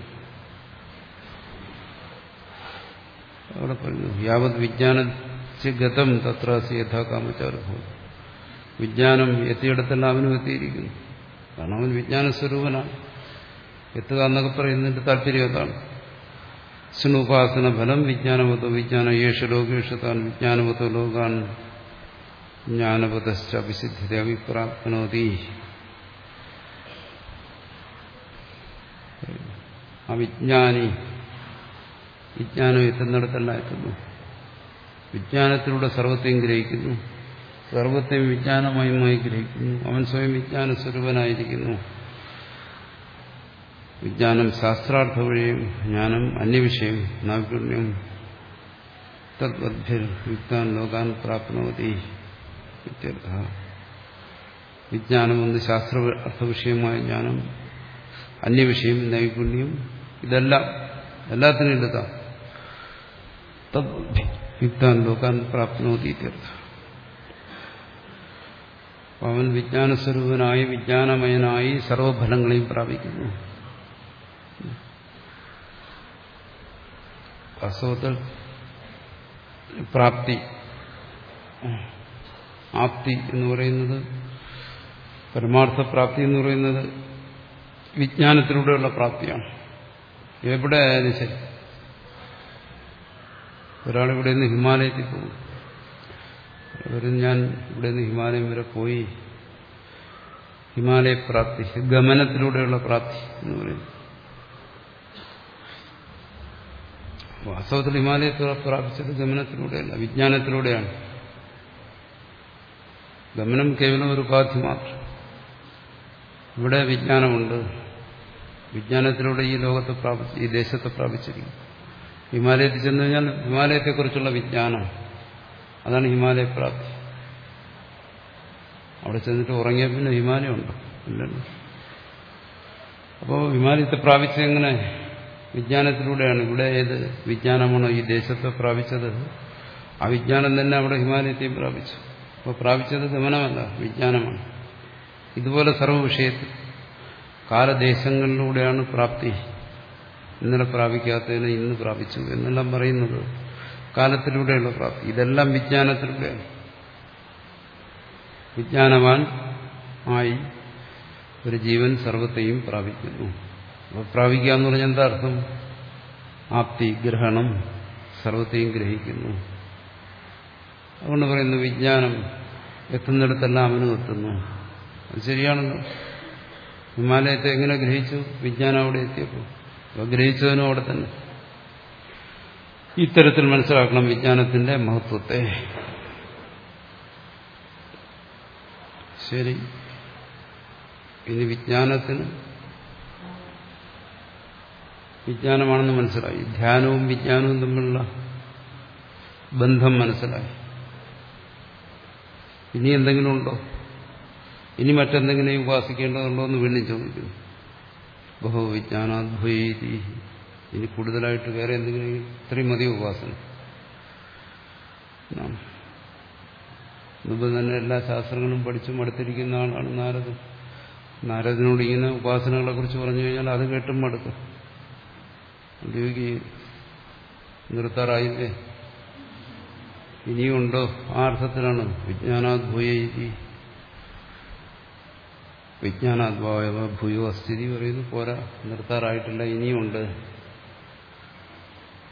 അവിടെ യാവത് വിജ്ഞാന ഗതം തത്രാസി യഥാകാമചാരഭൂതി വിജ്ഞാനം എത്തിയിടത്തെല്ലാം അവനും എത്തിയിരിക്കുന്നു. കാരണം അവൻ വിജ്ഞാന സ്വരൂപനാണ് എത്തുക എന്നൊക്കെ പറയുന്നതിന്റെ താല്പര്യം അതാണ്. സ്നുപാസന ഫലം വിജ്ഞാനമതോ വിജ്ഞാന യേശു ലോകേഷത്താൻ താൻ വിജ്ഞാനവതോ ലോകാൻ അഭിസിദ്ധ്യത അഭിപ്രാപ്നോതി. അവിജ്ഞാനി വിജ്ഞാനം എത്തുന്നിടത്തല്ല എത്തുന്നു. വിജ്ഞാനത്തിലൂടെ സർവത്തെയും ഗ്രഹിക്കുന്നു. സർവത്തെയും വിജ്ഞാനമയമായി ഗ്രഹിക്കുന്നു. അവൻ സ്വയം വിജ്ഞാന സ്വരൂപനായിരിക്കുന്നു. വിജ്ഞാനം ശാസ്ത്രാർത്ഥ വഴിയും ജ്ഞാനം അന്യവിഷയം നാഗുണ്യം തദ്വദ്ഭിർ യുക്താൻ ലോകാൻ ഇത്യർത്ഥ. വിജ്ഞാനം ഒന്ന് ശാസ്ത്ര അർത്ഥവിഷയമായ ജ്ഞാനം അന്യവിഷയം നൈപുണ്യം ഇതെല്ലാം എല്ലാത്തിനും എടുക്കാം യുക്താൻ ലോകാൻ പ്രാപ്നോതി അവൻ വിജ്ഞാനസ്വരൂപനായി വിജ്ഞാനമയനായി സർവഫലങ്ങളെയും പ്രാപിക്കുന്നു. വാസ്തവത്തിൽ പ്രാപ്തി ആപ്തി എന്ന് പറയുന്നത് പരമാർത്ഥ പ്രാപ്തി എന്ന് പറയുന്നത് വിജ്ഞാനത്തിലൂടെയുള്ള പ്രാപ്തിയാണ്. എവിടെ ആയാലും ശരി. ഒരാളിവിടെ നിന്ന് ഹിമാലയത്തിൽ പോകും അവരും ഞാൻ ഇവിടെ നിന്ന് ഹിമാലയം വരെ പോയി. ഹിമാലയ പ്രാപ്തി ഗമനത്തിലൂടെയുള്ള പ്രാപ്തി എന്ന് പറയുന്നു. വാസ്തവത്തിൽ ഹിമാലയത്തെ പ്രാപിച്ചത് ഗമനത്തിലൂടെയല്ല വിജ്ഞാനത്തിലൂടെയാണ്. ഗമനം കേവലം ഒരു ഉപാധി മാത്രം. ഇവിടെ വിജ്ഞാനമുണ്ട്. വിജ്ഞാനത്തിലൂടെ ഈ ലോകത്തെ പ്രാപിച്ച് ഈ ദേശത്തെ പ്രാപിച്ചിരിക്കും ഹിമാലയത്തിൽ ചെന്ന് കഴിഞ്ഞാൽ ഹിമാലയത്തെക്കുറിച്ചുള്ള വിജ്ഞാനം. അതാണ് ഹിമാലയ പ്രാപ്തി. അവിടെ ചെന്നിട്ട് ഉറങ്ങിയ പിന്നെ ഹിമാലയം ഉണ്ടോ ഇല്ലല്ലോ അപ്പോൾ ഹിമാലയത്തെ പ്രാപിച്ചത് എങ്ങനെ? വിജ്ഞാനത്തിലൂടെയാണ്. ഇവിടെ ഏത് വിജ്ഞാനമാണോ ഈ ദേശത്തെ പ്രാപിച്ചത്? ആ വിജ്ഞാനം തന്നെ അവിടെ ഹിമാലയത്തെയും പ്രാപിച്ചു. അപ്പോൾ പ്രാപിച്ചത് ഗമനമല്ല വിജ്ഞാനമാണ്. ഇതുപോലെ സർവ വിഷയത്തിൽ കാലദേശങ്ങളിലൂടെയാണ് പ്രാപ്തി. ഇന്നലെ പ്രാപിക്കാത്തതിനെ ഇന്ന് പ്രാപിച്ചു എന്നെല്ലാം പറയുന്നത് കാലത്തിലൂടെയുള്ള പ്രാപ്തി ഇതെല്ലാം വിജ്ഞാനത്തിലൂടെയാണ്. വിജ്ഞാനവാൻ ആയി ഒരു ജീവൻ സർവത്തെയും പ്രാപിക്കുന്നു. പ്രാപിക്കുക എന്ന് പറഞ്ഞാൽ എന്താ അർത്ഥം? ആപ്തി ഗ്രഹണം സർവത്തെയും ഗ്രഹിക്കുന്നു. അതുകൊണ്ട് പറയുന്നു വിജ്ഞാനം എത്തുന്നിടത്തെല്ലാം അവനും എത്തുന്നു. അത് ശരിയാണല്ലോ. ഹിമാലയത്തെ എങ്ങനെ ഗ്രഹിച്ചു? വിജ്ഞാനം അവിടെ എത്തിയപ്പോൾ. ഗ്രഹിച്ചതിനും അവിടെ തന്നെ. ഇത്തരത്തിൽ മനസ്സിലാക്കണം വിജ്ഞാനത്തിന്റെ മഹത്വത്തെ. ശരി. ഇനി വിജ്ഞാനത്തിന് വിജ്ഞാനമാണെന്ന് മനസ്സിലായി. ധ്യാനവും വിജ്ഞാനവും തമ്മിലുള്ള ബന്ധം മനസ്സിലായി. ഇനി എന്തെങ്കിലും ഉണ്ടോ? ഇനി മറ്റെന്തെങ്കിലും ഉപാസിക്കേണ്ടതുണ്ടോ എന്ന് വീണ്ടും ചോദിക്കുന്നു. ബഹുവിജ്ഞാനാദ്വൈതി. ഇനി കൂടുതലായിട്ട് വേറെ എന്തെങ്കിലും ഇത്രയും മതി ഉപാസന. മുമ്പ് തന്നെ എല്ലാ ശാസ്ത്രങ്ങളും പഠിച്ചു മടുത്തിരിക്കുന്ന ആളാണ് നാരദൻ. നാരദനോട് ഇങ്ങനെ ഉപാസനകളെ കുറിച്ച് പറഞ്ഞു കഴിഞ്ഞാൽ അത് കേട്ടും മടുക്കും. യോഗി നിർത്താറായില്ലേ? ഇനിയുണ്ടോ? ആ അർത്ഥത്തിലാണ് വിജ്ഞാനാദ്വൈതി. വിജ്ഞാനാദ്വായവ ഭൂയോ അസ്ഥിതി പറയുന്നു പോരാ നിർത്താറായിട്ടില്ല ഇനിയുണ്ട്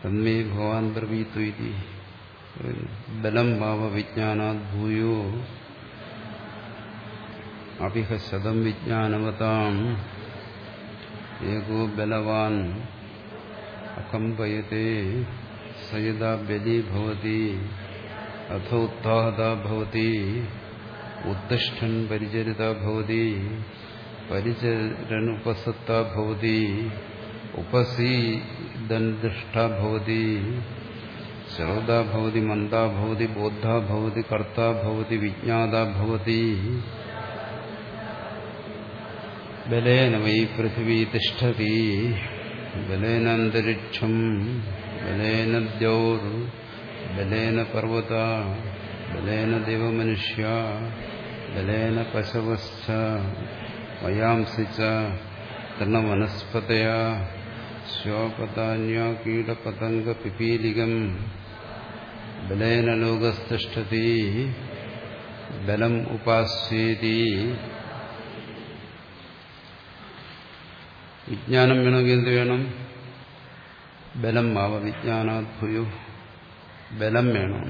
തന്മേ ഭഗവാൻ ബ്രവീത്വീതി ബലം ഭാവ വിജ്ഞാനാത് ഭൂയോ അഭിഹ ശതം വിജ്ഞാനവതാം. ഏകോ ബലവാൻ അകമ്പയത്തെ സയദാ ബലീഭവതി ഭവതി അഥ ഉത്ഥാഹത ഭവതി. ഉത്തിഷ്ഠൻ പരിചരിത ഭവതി പരിചരനുപസത്ത ഭവതി ഉപസീദന്തിഷ്ഠ ഭവതി ശ്രോതാ ഭവതി മന്ദാ ഭവതി ബോദ്ധാ ഭവതി കർത്താ ഭവതി വിജ്ഞാതാ ഭവതി ബലേന വൈ പൃഥിവീ തിഷ്ഠതി ബലേനന്തരിക്ഷം ബലേന ദ്യൗർ ബലേന പർവത ബലേന ദേവമനുഷ്യ ബലേന പശവശ്ച വയാംസി ച തൃണവനസ്പതയാ ശ്വാപതാന്യ കീടപതംഗ പിപീലികം ബലേന ലോകസ്തിഷ്ഠതി ബലം ഉപാസ്യേതി. വിജ്ഞാനം വേണമെങ്കിൽ എന്ത് വേണം ബലം ഭാവ വിജ്ഞാനാദ്ഭുയോ ബലം വേണം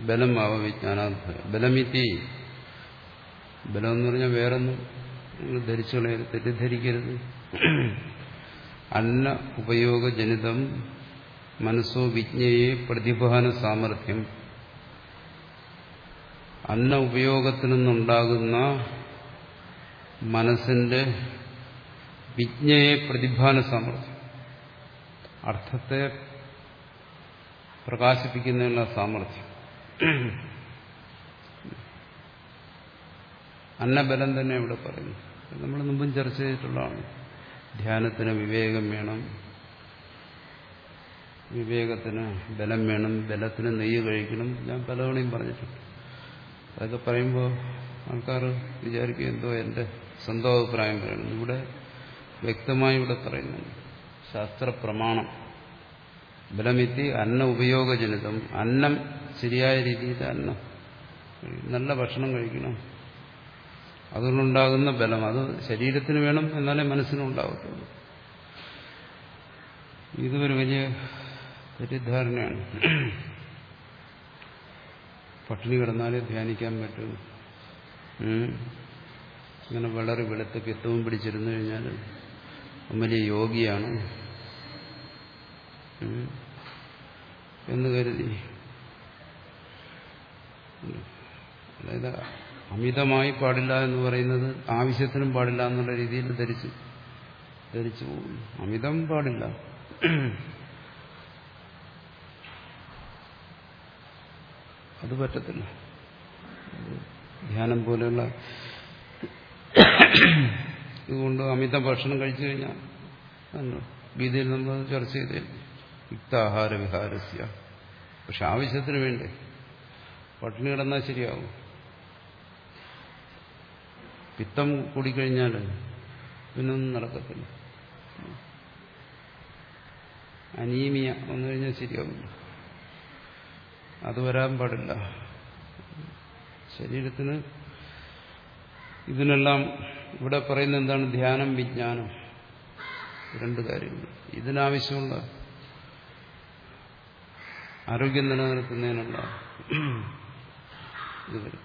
ബലം ഭാവ ബലമിതി. ബലം എന്ന് പറഞ്ഞാൽ വേറൊന്നും ധരിച്ചു കളയരുത് തെറ്റിദ്ധരിക്കരുത്. അന്ന ഉപയോഗജനിതം മനസ്സോ വിജ്ഞയെ പ്രതിഭാന സാമർഥ്യം. അന്ന ഉപയോഗത്തിൽ നിന്നുണ്ടാകുന്ന മനസ്സിന്റെ വിജ്ഞയെ പ്രതിഭാന സാമർഥ്യം. അർത്ഥത്തെ പ്രകാശിപ്പിക്കുന്നതിനുള്ള സാമർഥ്യം. അന്നബലം തന്നെ ഇവിടെ പറയുന്നു. നമ്മൾ മുമ്പും ചർച്ച ചെയ്തിട്ടുള്ളതാണ്. ധ്യാനത്തിന് വിവേകം വേണം. വിവേകത്തിന് ബലം വേണം. ബലത്തിന് നെയ്യ് കഴിക്കണം. ഞാൻ പലതവണയും പറഞ്ഞിട്ടുണ്ട്. അതൊക്കെ പറയുമ്പോൾ ആൾക്കാർ വിചാരിക്കും എന്തോ എന്റെ സ്വന്തം അഭിപ്രായം പറയണം ഇവിടെ വ്യക്തമായി ഇവിടെ പറയുന്നുണ്ട്. ശാസ്ത്രപ്രമാണം. ബലമെത്തി അന്ന ഉപയോഗജനിതം. അന്നം ശരിയായ രീതിയിൽ അന്നം നല്ല ഭക്ഷണം കഴിക്കണം. അതുകൊണ്ടുണ്ടാകുന്ന ബലം. അത് ശരീരത്തിന് വേണം എന്നാലേ മനസ്സിനും ഉണ്ടാകത്തുള്ളൂ ഇതൊരു വലിയ തെറ്റിദ്ധാരണയാണ്. പട്ടിണി കിടന്നാലേ ധ്യാനിക്കാൻ പറ്റും. ഇങ്ങനെ വളരെ വെളുത്ത് പിത്തവും പിടിച്ചിരുന്നു കഴിഞ്ഞാൽ വലിയ യോഗിയാണ്. എന്ന് കരുതി. അതായത് അമിതമായി പാടില്ല എന്ന് പറയുന്നത് ആവശ്യത്തിനും പാടില്ല എന്നുള്ള രീതിയിൽ ധരിച്ച് ധരിച്ചു പോകുന്നു. അമിതം പാടില്ല. അത് പറ്റത്തില്ല. ധ്യാനം പോലെയുള്ള ഇതുകൊണ്ട് അമിത ഭക്ഷണം കഴിച്ചു കഴിഞ്ഞാൽ ഗീതയിൽ നമ്മൾ ചർച്ച ചെയ്തേ. യുക്താഹാര വിഹാരസ്യ പക്ഷെ ആവശ്യത്തിന് വേണ്ടേ? പട്ടിണി കിടന്നാൽ ശരിയാവും. പിത്തം കൂടിക്കഴിഞ്ഞാൽ പിന്നൊന്നും നടക്കത്തില്ല. അനീമിയ വന്നു കഴിഞ്ഞാൽ ശരിയാവില്ല അത് വരാൻ പാടില്ല. ശരീരത്തിന് ഇതിനെല്ലാം ഇവിടെ പറയുന്ന എന്താണ്? ധ്യാനം വിജ്ഞാനം. രണ്ട് കാര്യങ്ങൾ. ഇതിനാവശ്യമുള്ള ആരോഗ്യം നിലനിർത്തുന്നതിനുള്ള ഇത് വരും.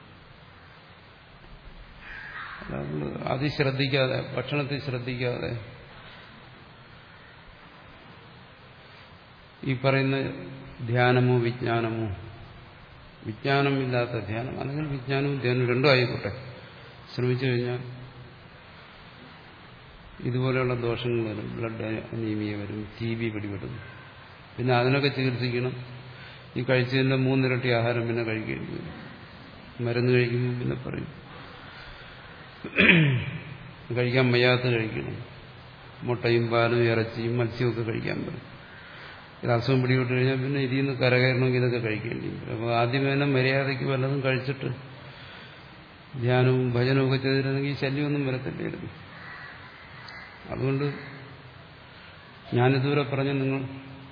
അത് ശ്രദ്ധിക്കാതെ ഭക്ഷണത്തിൽ ശ്രദ്ധിക്കാതെ ഈ പറയുന്ന ധ്യാനമോ വിജ്ഞാനമോ വിജ്ഞാനമില്ലാത്ത ധ്യാനം അല്ലെങ്കിൽ വിജ്ഞാനവും ധ്യാനവും രണ്ടും ആയിക്കോട്ടെ. ശ്രമിച്ചു കഴിഞ്ഞാൽ ഇതുപോലെയുള്ള ദോഷങ്ങൾ വരും. ബ്ലഡ് അനീമിയ വരും ടി ബി പിടിപെടും പിന്നെ അതിനൊക്കെ ചികിത്സിക്കണം. ഈ കഴിച്ചതിന്റെ മൂന്നിരട്ടി ആഹാരം പിന്നെ കഴിക്കേണ്ടി വരും. മരുന്ന് കഴിക്കുമ്പോൾ പിന്നെ പറയും. കഴിക്കാൻ വയ്യാത്ത കഴിക്കണം. മുട്ടയും പാലും ഇറച്ചിയും മത്സ്യമൊക്കെ കഴിക്കാൻ പറയും. ഇത് അസുഖം പിടിപെട്ട് കഴിഞ്ഞാൽ പിന്നെ ഇതിൽ നിന്ന് കരകയറണമെങ്കിൽ ഇതൊക്കെ കഴിക്കേണ്ടി വരും. അപ്പോൾ ആദ്യം തന്നെ മര്യാദയ്ക്ക് വല്ലതും കഴിച്ചിട്ട് ധ്യാനവും ഭജനവും ഒക്കെ ചെയ്തിരുന്നെങ്കിൽ ശല്യമൊന്നും വരത്തില്ലായിരുന്നു. അതുകൊണ്ട് ഞാനിതുവരെ പറഞ്ഞ് നിങ്ങൾ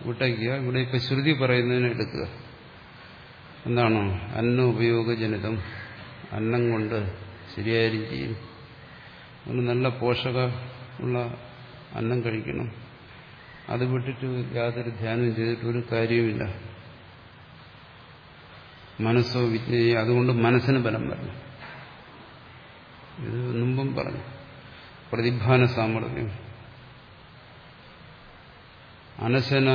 വിട്ടയ്ക്കുക ഇവിടെ ഇപ്പം ശ്രുതി പറയുന്നതിനെ എടുക്കുക. എന്താണ്? അന്ന ഉപയോഗജനിതം. അന്നം കൊണ്ട് ശരിയായ രീതിയിൽ അതുകൊണ്ട് നല്ല പോഷക ഉള്ള അന്നം കഴിക്കണം. അത് വിട്ടിട്ട് യാതൊരു ധ്യാനം ചെയ്തിട്ടൊരു കാര്യവുമില്ല. മനസ്സോ വിജ്ഞയെ അതുകൊണ്ട് മനസ്സിന് ബലം വരണം. ഇത് മുമ്പും പറഞ്ഞു. പ്രതിഭാന സാമർഥ്യം. അനശന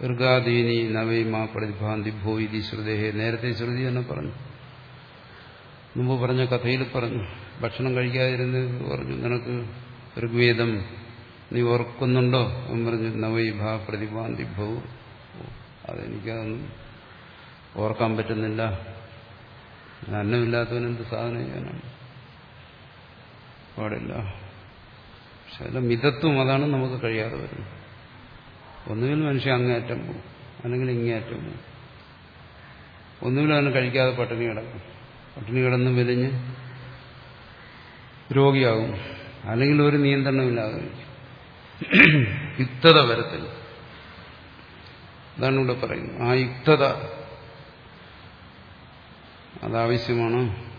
ഋഗാദീനി നവൈമ പ്രതിഭാന്തി ഭോയിതി ശ്രുതേഹ. നേരത്തെ ശ്രുതി തന്നെ പറഞ്ഞു. മുമ്പ് പറഞ്ഞ കഥയിൽ പറഞ്ഞു. ഭക്ഷണം കഴിക്കാതിരുന്ന് പറഞ്ഞു നിനക്ക് ഋഗ്വേദം നീ ഓർക്കുന്നുണ്ടോ? എന്ന് പറഞ്ഞു നവൈഭ പ്രതിഭാന്തി ഭൂ. അതെനിക്കതൊന്നും ഓർക്കാൻ പറ്റുന്നില്ല. അന്നമില്ലാത്തവൻ എന്ത് സാധനം ചെയ്യാനാണ്? പാടില്ല. പക്ഷെ അതിലെ മിതത്വം അതാണ് നമുക്ക് കഴിയാതെ വരുന്നത്. ഒന്നുകിൽ മനുഷ്യൻ അങ്ങേറ്റം പോകും അല്ലെങ്കിൽ ഇങ്ങേറ്റം പോകും ഒന്നുകിൽ അവന് കഴിക്കാതെ പട്ടിണി കിടക്കും. പട്ടിണി കിടന്ന് മെലിഞ്ഞ് രോഗിയാകും. അല്ലെങ്കിൽ ഒരു നിയന്ത്രണമില്ലാതെ യുക്തത വരത്തില്ല. അതാണ് ഇവിടെ പറയുന്നത്. ആ യുക്തത അതാവശ്യമാണ്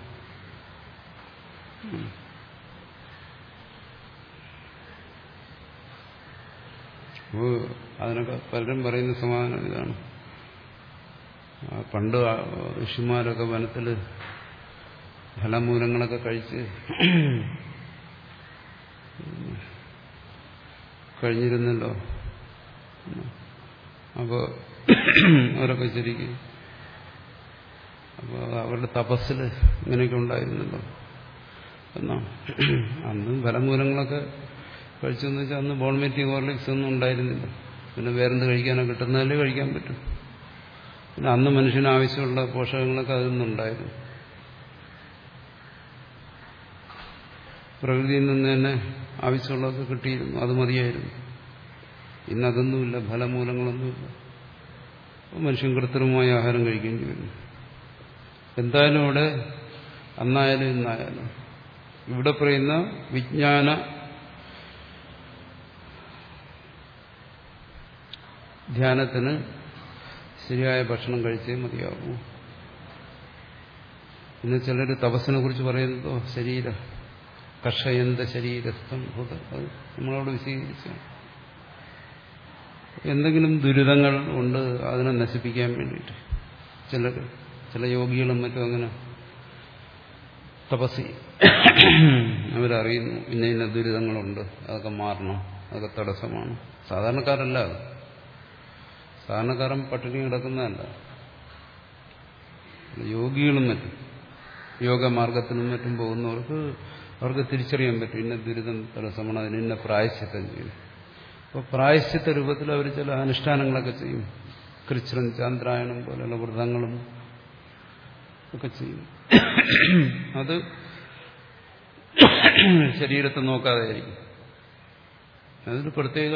അപ്പോൾ അതിനൊക്കെ പലരും പറയുന്ന സമാധാനം ഇതാണ്. പണ്ട് ഋഷിമാരൊക്കെ വനത്തിൽ ഫലമൂലങ്ങളൊക്കെ കഴിച്ച് കഴിഞ്ഞിരുന്നല്ലോ. അപ്പോൾ അവരൊക്കെ ശരിക്കും അപ്പോൾ അവരുടെ തപസ്സിൽ ഇങ്ങനെയൊക്കെ ഉണ്ടായിരുന്നല്ലോ. എന്നാ അന്നും ഫലമൂലങ്ങളൊക്കെ കഴിച്ചെന്ന് വെച്ചാൽ അന്ന് ബോൺമെറ്റി ഹോർലിക്സ് ഒന്നും ഉണ്ടായിരുന്നില്ല. പിന്നെ വേറെന്ത് കഴിക്കാനോ കിട്ടുന്നതല്ലേ കഴിക്കാൻ പറ്റും. പിന്നെ അന്ന് മനുഷ്യന് ആവശ്യമുള്ള പോഷകങ്ങളൊക്കെ അതിൽ നിന്നുണ്ടായിരുന്നു. പ്രകൃതിയിൽ നിന്ന് തന്നെ ആവശ്യമുള്ളതൊക്കെ കിട്ടിയിരുന്നു. അത് മതിയായിരുന്നു. ഇന്നതൊന്നുമില്ല ഫലമൂലങ്ങളൊന്നുമില്ല. മനുഷ്യൻ കൃത്രിമമായ ആഹാരം കഴിക്കേണ്ടി വരുന്നു എന്തായാലും ഇവിടെ അന്നായാലും ഇന്നായാലും. ഇവിടെ പറയുന്ന വിജ്ഞാന ധ്യാനത്തിന് ശരിയായ ഭക്ഷണം കഴിച്ചേ മതിയാകൂ പിന്നെ ചിലർ തപസ്സിനെ കുറിച്ച് പറയുന്നതോ ശരീര കർഷയന്ത ശരീരസ്ഥം അത് നമ്മളോട് വിശദീകരിച്ചാണ് എന്തെങ്കിലും ദുരിതങ്ങൾ ഉണ്ട് അതിനെ നശിപ്പിക്കാൻ വേണ്ടിയിട്ട്. ചിലർ ചില യോഗികളും മറ്റും അങ്ങനെ തപസ് അവരറിയുന്നു ഇന്ന ഇന്ന ദുരിതങ്ങളുണ്ട് അതൊക്കെ മാറണം അതൊക്കെ തടസ്സമാണ്. സാധാരണക്കാരല്ല അത്. സാധാരണക്കാരൻ പട്ടിണി കിടക്കുന്നതല്ല. യോഗികളും മറ്റും യോഗമാർഗത്തിനും മറ്റും പോകുന്നവർക്ക് അവർക്ക് തിരിച്ചറിയാൻ പറ്റും. ഇന്ന ദുരിതം തടസ്സമാണ് അതിന് ഇന്ന പ്രായശ്ചിത്തം ചെയ്യും. അപ്പോൾ പ്രായശ്ചിത്ത രൂപത്തിൽ അവർ ചില അനുഷ്ഠാനങ്ങളൊക്കെ ചെയ്യും. കൃച്ഛ്രം ചാന്ദ്രായണം പോലെയുള്ള വ്രതങ്ങളും ഒക്കെ ചെയ്യും. അത് ശരീരത്തെ നോക്കാതെ ആയിരിക്കും അതൊരു പ്രത്യേക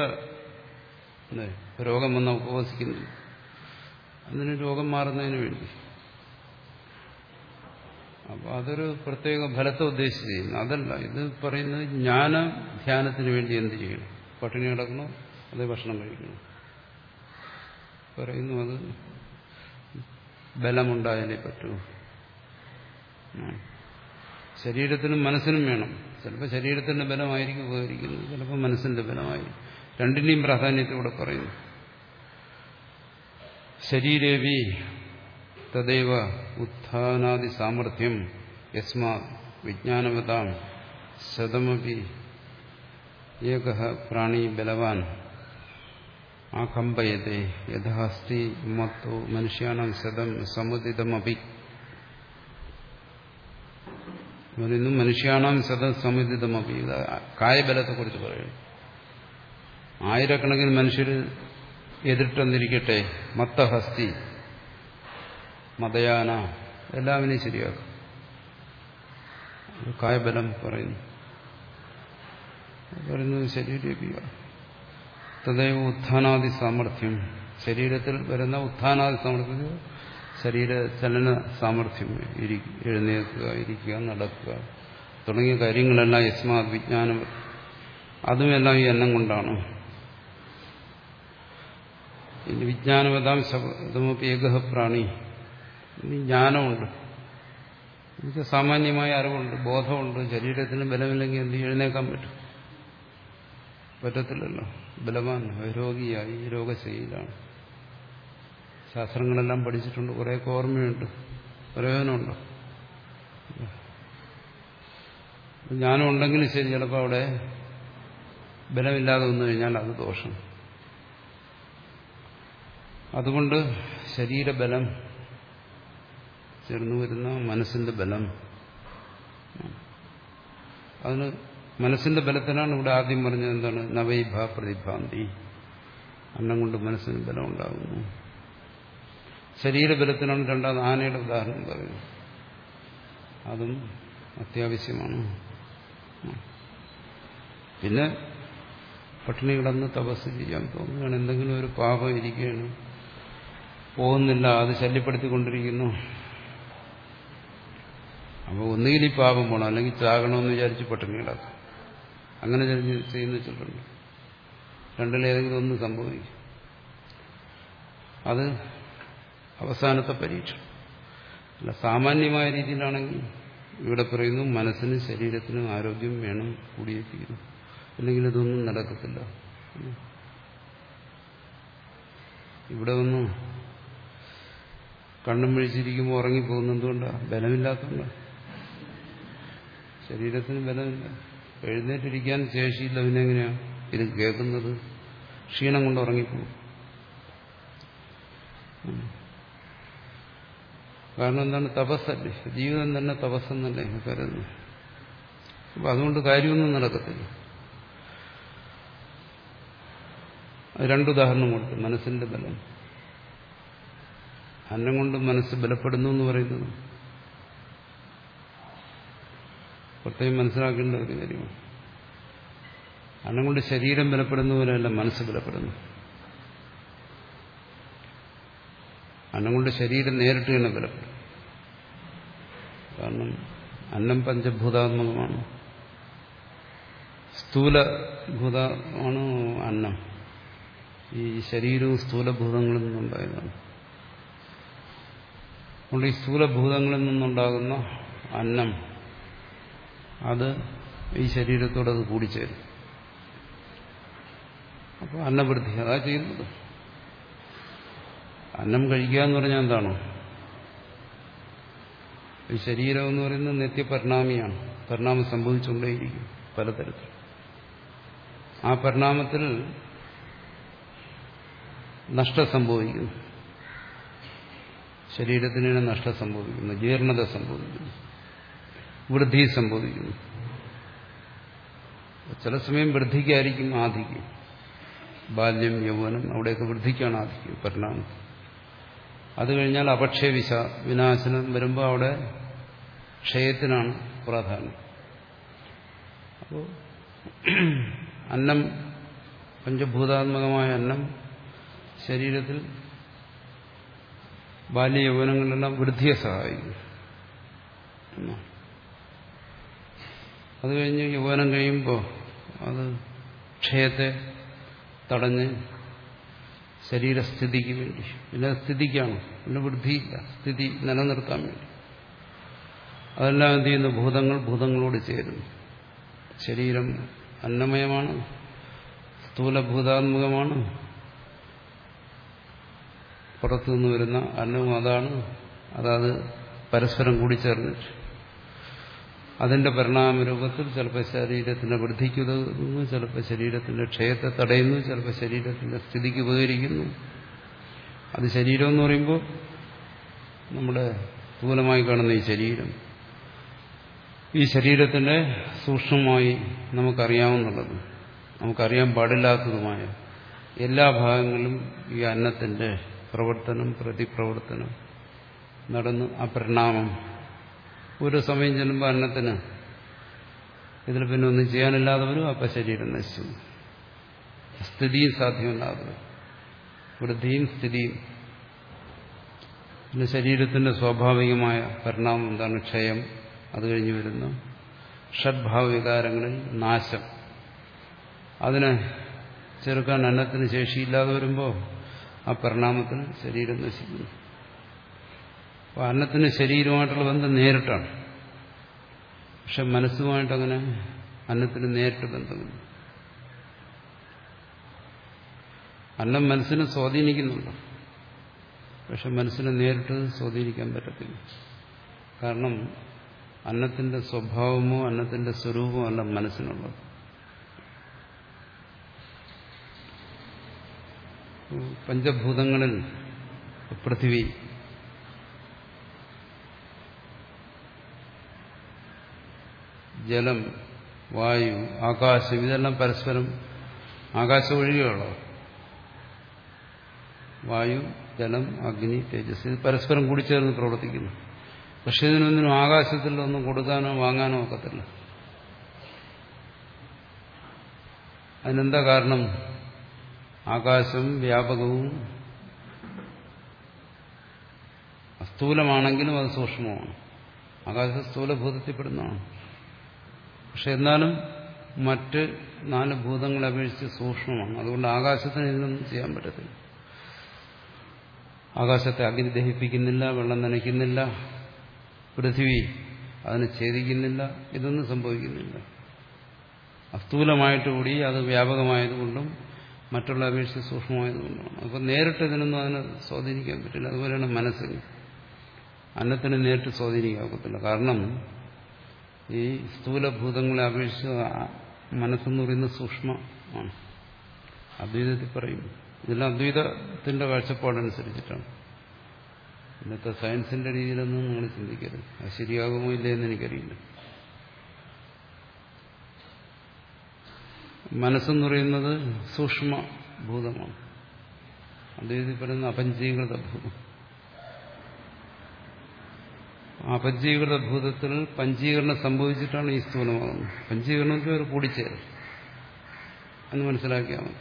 രോഗം വന്ന ഉപവസിക്കുന്നു അതിന് രോഗം മാറുന്നതിന് വേണ്ടി. അപ്പൊ അതൊരു പ്രത്യേക ഫലത്തെ ഉദ്ദേശിച്ച് ചെയ്യുന്നു അതല്ല ഇത് പറയുന്നത് ജ്ഞാന ധ്യാനത്തിന് വേണ്ടി എന്ത് ചെയ്യണം? പട്ടിണി കിടക്കണോ അതേ ഭക്ഷണം കഴിക്കണം പറയുന്നു അത് ബലമുണ്ടായാലേ പറ്റൂ. ശരീരത്തിനും മനസ്സിനും വേണം. ചിലപ്പോൾ ശരീരത്തിന്റെ ബലമായിരിക്കും ഉപകരിക്കുന്നത് ചിലപ്പോൾ മനസ്സിന്റെ ബലമായിരിക്കും. രണ്ടിനെയും പ്രാധാന്യത്തോടെ പറയുന്നു. ശരീരേവി തദൈവ ഉത്ഥാനാദി സാമർഥ്യം യസ്മാ വിജ്ഞാനമതാം ശതമപി ഏക പ്രാണി ബലവാൻ ആകമ്പയത്തെ യഥാസ്തി മത്തോ മനുഷ്യാണം ശതം സമുദിതമപി. പറയുന്നു മനുഷ്യാണം ശതം സമുദിതമപി. കായബലത്തെക്കുറിച്ച് പറയുന്നു. ആയിരക്കണക്കിന് മനുഷ്യർ എതിർട്ടെന്നിരിക്കട്ടെ മത്തഹസ്തി മതയാന എല്ലാവരെയും ശരിയാക്കും. കായബലം പറയുന്നു. പറയുന്നത് ശരീരപിക തദൈവ ഉത്ഥാനാദി സാമർഥ്യം. ശരീരത്തിൽ വരുന്ന ഉത്ഥാനാദി സാമർഥ്യം ശരീര ചലന സാമർഥ്യം എഴുന്നേൽക്കുക ഇരിക്കുക നടക്കുക തുടങ്ങിയ കാര്യങ്ങളെല്ലാം യസ്മാത് വിജ്ഞാനം. അതുമെല്ലാം ഈ എണ്ണം കൊണ്ടാണ്. ഇനി വിജ്ഞാനവതാം ശബ്ദമൊക്കെ ഏകഹ പ്രാണി. ഇനി ജ്ഞാനമുണ്ട്. എനിക്ക് സാമാന്യമായ അറിവുണ്ട് ബോധമുണ്ട്. ശരീരത്തിന് ബലമില്ലെങ്കിൽ എന്ത് എഴുന്നേക്കാൻ പറ്റും? പറ്റത്തില്ലല്ലോ. ബലവാൻ രോഗിയായി രോഗശൈലാണ് ശാസ്ത്രങ്ങളെല്ലാം പഠിച്ചിട്ടുണ്ട്. കുറേ ഓർമ്മയുണ്ട്. പ്രയോജനമുണ്ട് ജ്ഞാനം ശരി. ചിലപ്പോൾ അവിടെ ബലമില്ലാതെ വന്നു കഴിഞ്ഞാൽ അത് ദോഷം. അതുകൊണ്ട് ശരീരബലം ചേർന്നു വരുന്ന മനസ്സിന്റെ ബലം. അതിന് മനസ്സിന്റെ ബലത്തിനാണ് ഇവിടെ ആദ്യം പറഞ്ഞത് എന്താണ്? നവൈഭ പ്രതിഭാന്തി. അന്നം കൊണ്ട് മനസ്സിന് ബലം ഉണ്ടാകുന്നു. ശരീരബലത്തിനാണ് രണ്ടാമത് ആനയുടെ ഉദാഹരണം പറയുന്നത്. അതും അത്യാവശ്യമാണ്. പിന്നെ പട്ടിണി കിടന്ന് തപസ് ചെയ്യാൻ തോന്നുകയാണ്. എന്തെങ്കിലും ഒരു പാപം ഇരിക്കുകയാണ്. പോകുന്നില്ല അത് ശല്യപ്പെടുത്തിക്കൊണ്ടിരിക്കുന്നു. അപ്പോൾ ഒന്നുകിൽ ഈ പാപം പോകണം അല്ലെങ്കിൽ ചാകണമെന്ന് വിചാരിച്ച് പട്ടിണി കിടക്കാം. അങ്ങനെ ചെയ്യുന്ന ചിലരുണ്ട്. രണ്ടിലേതെങ്കിലും ഒന്ന് സംഭവിക്കും. അത് അവസാനത്തെ പരീക്ഷ. അല്ല സാമാന്യമായ രീതിയിലാണെങ്കിൽ ഇവിടെ പറയുന്നു മനസ്സിനും ശരീരത്തിനും ആരോഗ്യം വേണം കൂടിയേ തീരും അല്ലെങ്കിൽ ഇതൊന്നും നടക്കത്തില്ല. ഇവിടെ ഒന്നും കണ്ണും വിഴിച്ചിരിക്കുമ്പോൾ ഉറങ്ങിപ്പോകുന്ന എന്തുകൊണ്ടാണ് ബലമില്ലാത്തതുകൊണ്ടാണ് ശരീരത്തിന് ബലമില്ല. എഴുന്നേറ്റിരിക്കാൻ ശേഷിയില്ല പിന്നെങ്ങനെയാ ഇത് കേൾക്കുന്നത് ക്ഷീണം കൊണ്ട് ഉറങ്ങിപ്പോകും. കാരണം എന്താണ്? തപസ്സല്ലേ? ജീവിതം തന്നെ തപസ്സെന്നല്ലേ കരുതുന്നു അപ്പൊ അതുകൊണ്ട് കാര്യമൊന്നും നടക്കത്തില്ല. രണ്ടുദാഹരണം കൊടുത്തു. മനസ്സിന്റെ ബലം. അന്നം കൊണ്ട് മനസ്സ് ബലപ്പെടുന്നു എന്ന് പറയുന്നത്. പ്രത്യേകം മനസ്സിലാക്കേണ്ട ഒരു കാര്യമാണ്. അന്നം കൊണ്ട് ശരീരം ബലപ്പെടുന്ന പോലെയല്ല മനസ്സ് ബലപ്പെടുന്നു. അന്നം കൊണ്ട് ശരീരം നേരിട്ട് തന്നെ ബലപ്പെടും. കാരണം അന്നം പഞ്ചഭൂതാത്മകമാണ്. സ്ഥൂലഭൂതമാണ് അന്നം. ഈ ശരീരവും സ്ഥൂലഭൂതങ്ങളിൽ നിന്നുണ്ടായതാണ്. അതുകൊണ്ട് ഈ സ്ഥൂലഭൂതങ്ങളിൽ നിന്നുണ്ടാകുന്ന അന്നം. അത് ഈ ശരീരത്തോട് അത് കൂടിച്ചേരും. അപ്പോൾ അന്നവൃദ്ധി അതാ ചെയ്യുന്നത്. അന്നം കഴിക്കുക എന്ന് പറഞ്ഞാൽ എന്താണ്? ഈ ശരീരം എന്ന് പറയുന്നത് നിത്യപരിണാമിയാണ്. പരിണാമം സംഭവിച്ചുകൊണ്ടേയിരിക്കും പലതരത്തിൽ. ആ പരിണാമത്തിൽ നഷ്ടം സംഭവിക്കുന്നു. ശരീരത്തിന് നഷ്ടം സംഭവിക്കുന്നു ജീർണത സംഭവിക്കുന്നു വൃദ്ധി സംഭവിക്കുന്നു. ചില സമയം വൃദ്ധിക്കായിരിക്കും ആധിക്യം. ബാല്യം യൗവനം അവിടെയൊക്കെ വൃദ്ധിക്കാണ് ആധിക്യം പരിണാമം. അത് കഴിഞ്ഞാൽ അപക്ഷയ വിശ വിനാശനം വരുമ്പോൾ അവിടെ ക്ഷയത്തിനാണ് പ്രാധാന്യം. അപ്പോൾ അന്നം പഞ്ചഭൂതാത്മകമായ അന്നം ശരീരത്തിൽ ബാല്യ യൗവനങ്ങളിലെല്ലാം വൃദ്ധിയെ സഹായിക്കും. അത് കഴിഞ്ഞ് യൗവനം കഴിയുമ്പോൾ അത് ക്ഷയത്തെ തടഞ്ഞ് ശരീരസ്ഥിതിക്ക് വേണ്ടി. പിന്നെ സ്ഥിതിക്കാണ്. പിന്നെ വൃദ്ധിയില്ല. സ്ഥിതി നിലനിർത്താൻ വേണ്ടി. അതെല്ലാം എന്ത് ചെയ്യുന്നു? ഭൂതങ്ങൾ ഭൂതങ്ങളോട് ചേരുന്നു. ശരീരം അന്നമയമാണ്. സ്ഥൂലഭൂതാത്മകമാണ്. പുറത്തുനിന്ന് വരുന്ന അന്നവും അതാണ്. അതത് പരസ്പരം കൂടിച്ചേർന്നിട്ട്. അതിന്റെ പരിണാമ രൂപത്തിൽ ചിലപ്പോൾ ശരീരത്തിന്റെ വൃദ്ധിക്ക് ഉതകുന്നു ചിലപ്പോൾ ശരീരത്തിന്റെ ക്ഷയത്തെ തടയുന്നു ചിലപ്പോൾ ശരീരത്തിന്റെ സ്ഥിതിക്ക് ഉപകരിക്കുന്നു. അത് ശരീരം എന്ന് പറയുമ്പോൾ നമ്മുടെ സ്ഥൂലമായി കാണുന്ന ഈ ശരീരം. ഈ ശരീരത്തിന്റെ സൂക്ഷ്മമായി നമുക്കറിയാവുന്നുള്ളത്. നമുക്കറിയാൻ പാടില്ലാത്തതുമായ എല്ലാ ഭാഗങ്ങളിലും ഈ അന്നത്തിന്റെ പ്രവർത്തനം പ്രതിപ്രവർത്തനം നടന്നു ആ പരിണാമം. ഒരു സമയം ചെല്ലുമ്പോൾ അന്നത്തിന് ഇതിൽ പിന്നെ ഒന്നും ചെയ്യാനില്ലാതെ വരും അപ്പം ശരീരം നശിച്ചു. സ്ഥിതിയും സാധ്യമല്ലാതെ വരും വൃദ്ധിയും സ്ഥിതിയും. പിന്നെ ശരീരത്തിന്റെ സ്വാഭാവികമായ പരിണാമം എന്താണ്? ക്ഷയം. അത് കഴിഞ്ഞ് വരുന്ന. ഷഡ്ഭാവ വികാരങ്ങളിൽ നാശം. അതിനെ ചെറുക്കാൻ അന്നത്തിന് ശേഷിയില്ലാതെ വരുമ്പോൾ ആ പരിണാമത്തിൽ ശരീരം നശിക്കുന്നു. അപ്പോൾ അന്നത്തിന് ശരീരമായിട്ടുള്ള ബന്ധം നേരിട്ടാണ്. പക്ഷെ മനസ്സുമായിട്ടങ്ങനെ അന്നത്തിന് നേരിട്ട് ബന്ധമില്ല. അന്നം മനസ്സിനെ സ്വാധീനിക്കുന്നുണ്ട്. പക്ഷെ മനസ്സിനെ നേരിട്ട് സ്വാധീനിക്കാൻ പറ്റത്തില്ല. കാരണം അന്നത്തിന്റെ സ്വഭാവമോ അന്നത്തിന്റെ സ്വരൂപമോ അല്ല മനസ്സിനുള്ളത്. പഞ്ചഭൂതങ്ങളിൽ പൃഥിവി. ജലം വായു ആകാശം ഇതെല്ലാം പരസ്പരം ആകാശം ഒഴികെയുള്ളോ വായു ജലം അഗ്നി തേജസ് ഇത് പരസ്പരം കൂടി ചേർന്ന് പ്രവർത്തിക്കുന്നു. പക്ഷെ ഇതിനൊന്നിനും ആകാശത്തിൽ ഒന്നും കൊടുക്കാനോ വാങ്ങാനോ ഒക്കത്തില്ല. അതിനെന്താ കാരണം? ആകാശം വ്യാപകവും സ്ഥൂലമാണെങ്കിലും അത് സൂക്ഷ്മമാണ്. ആകാശം സ്ഥൂലഭൂതത്തിൽപ്പെടുന്നതാണ്. പക്ഷെ എന്നാലും മറ്റ് നാല് ഭൂതങ്ങളെ അപേക്ഷിച്ച് സൂക്ഷ്മമാണ്. അതുകൊണ്ട് ആകാശത്തിന് ഇതിനൊന്നും ചെയ്യാൻ പറ്റത്തില്ല. ആകാശത്തെ അഗ്നി ദഹിപ്പിക്കുന്നില്ല വെള്ളം നനയ്ക്കുന്നില്ല പൃഥ്വി അതിന് ഛേദിക്കുന്നില്ല ഇതൊന്നും സംഭവിക്കുന്നില്ല. അസ്ഥൂലമായിട്ട് കൂടി അത് വ്യാപകമായതുകൊണ്ടും മറ്റുള്ള അപേക്ഷിച്ച് സൂക്ഷ്മമായതുകൊണ്ടാണ്. അപ്പം നേരിട്ട് ഇതിനൊന്നും അതിനെ സ്വാധീനിക്കാൻ പറ്റില്ല. അതുപോലെയാണ് മനസ്സിന്. അന്നത്തിന് നേരിട്ട് സ്വാധീനിക്കാൻ ഒക്കത്തില്ല കാരണം ഈ സ്ഥൂലഭൂതങ്ങളെ അപേക്ഷിച്ച് മനസ്സെന്ന് പറയുന്നത് സൂക്ഷ്മമാണ് അദ്വൈതത്തിൽ പറയും. ഇതെല്ലാം അദ്വൈതത്തിന്റെ കാഴ്ചപ്പാടനുസരിച്ചിട്ടാണ്. ഇന്നത്തെ സയൻസിന്റെ രീതിയിലൊന്നും നിങ്ങൾ ചിന്തിക്കരുത്. അത് ശരിയാകുമോ ഇല്ലേ എന്ന് എനിക്കറിയില്ല. മനസ്സെന്ന് പറയുന്നത് സൂക്ഷ്മ ഭൂതമാണ് അദ്ദേഹത്തിൽ പറയുന്ന അപഞ്ചീകൃത ഭൂതം അപഞ്ചീകൃത ഭൂതത്തിൽ പഞ്ചീകരണം സംഭവിച്ചിട്ടാണ് ഈ സ്ഥൂലമാകുന്നത് പഞ്ചീകരണം ഒരു കൂടിച്ചേരും എന്ന് മനസ്സിലാക്കിയാൽ മതി.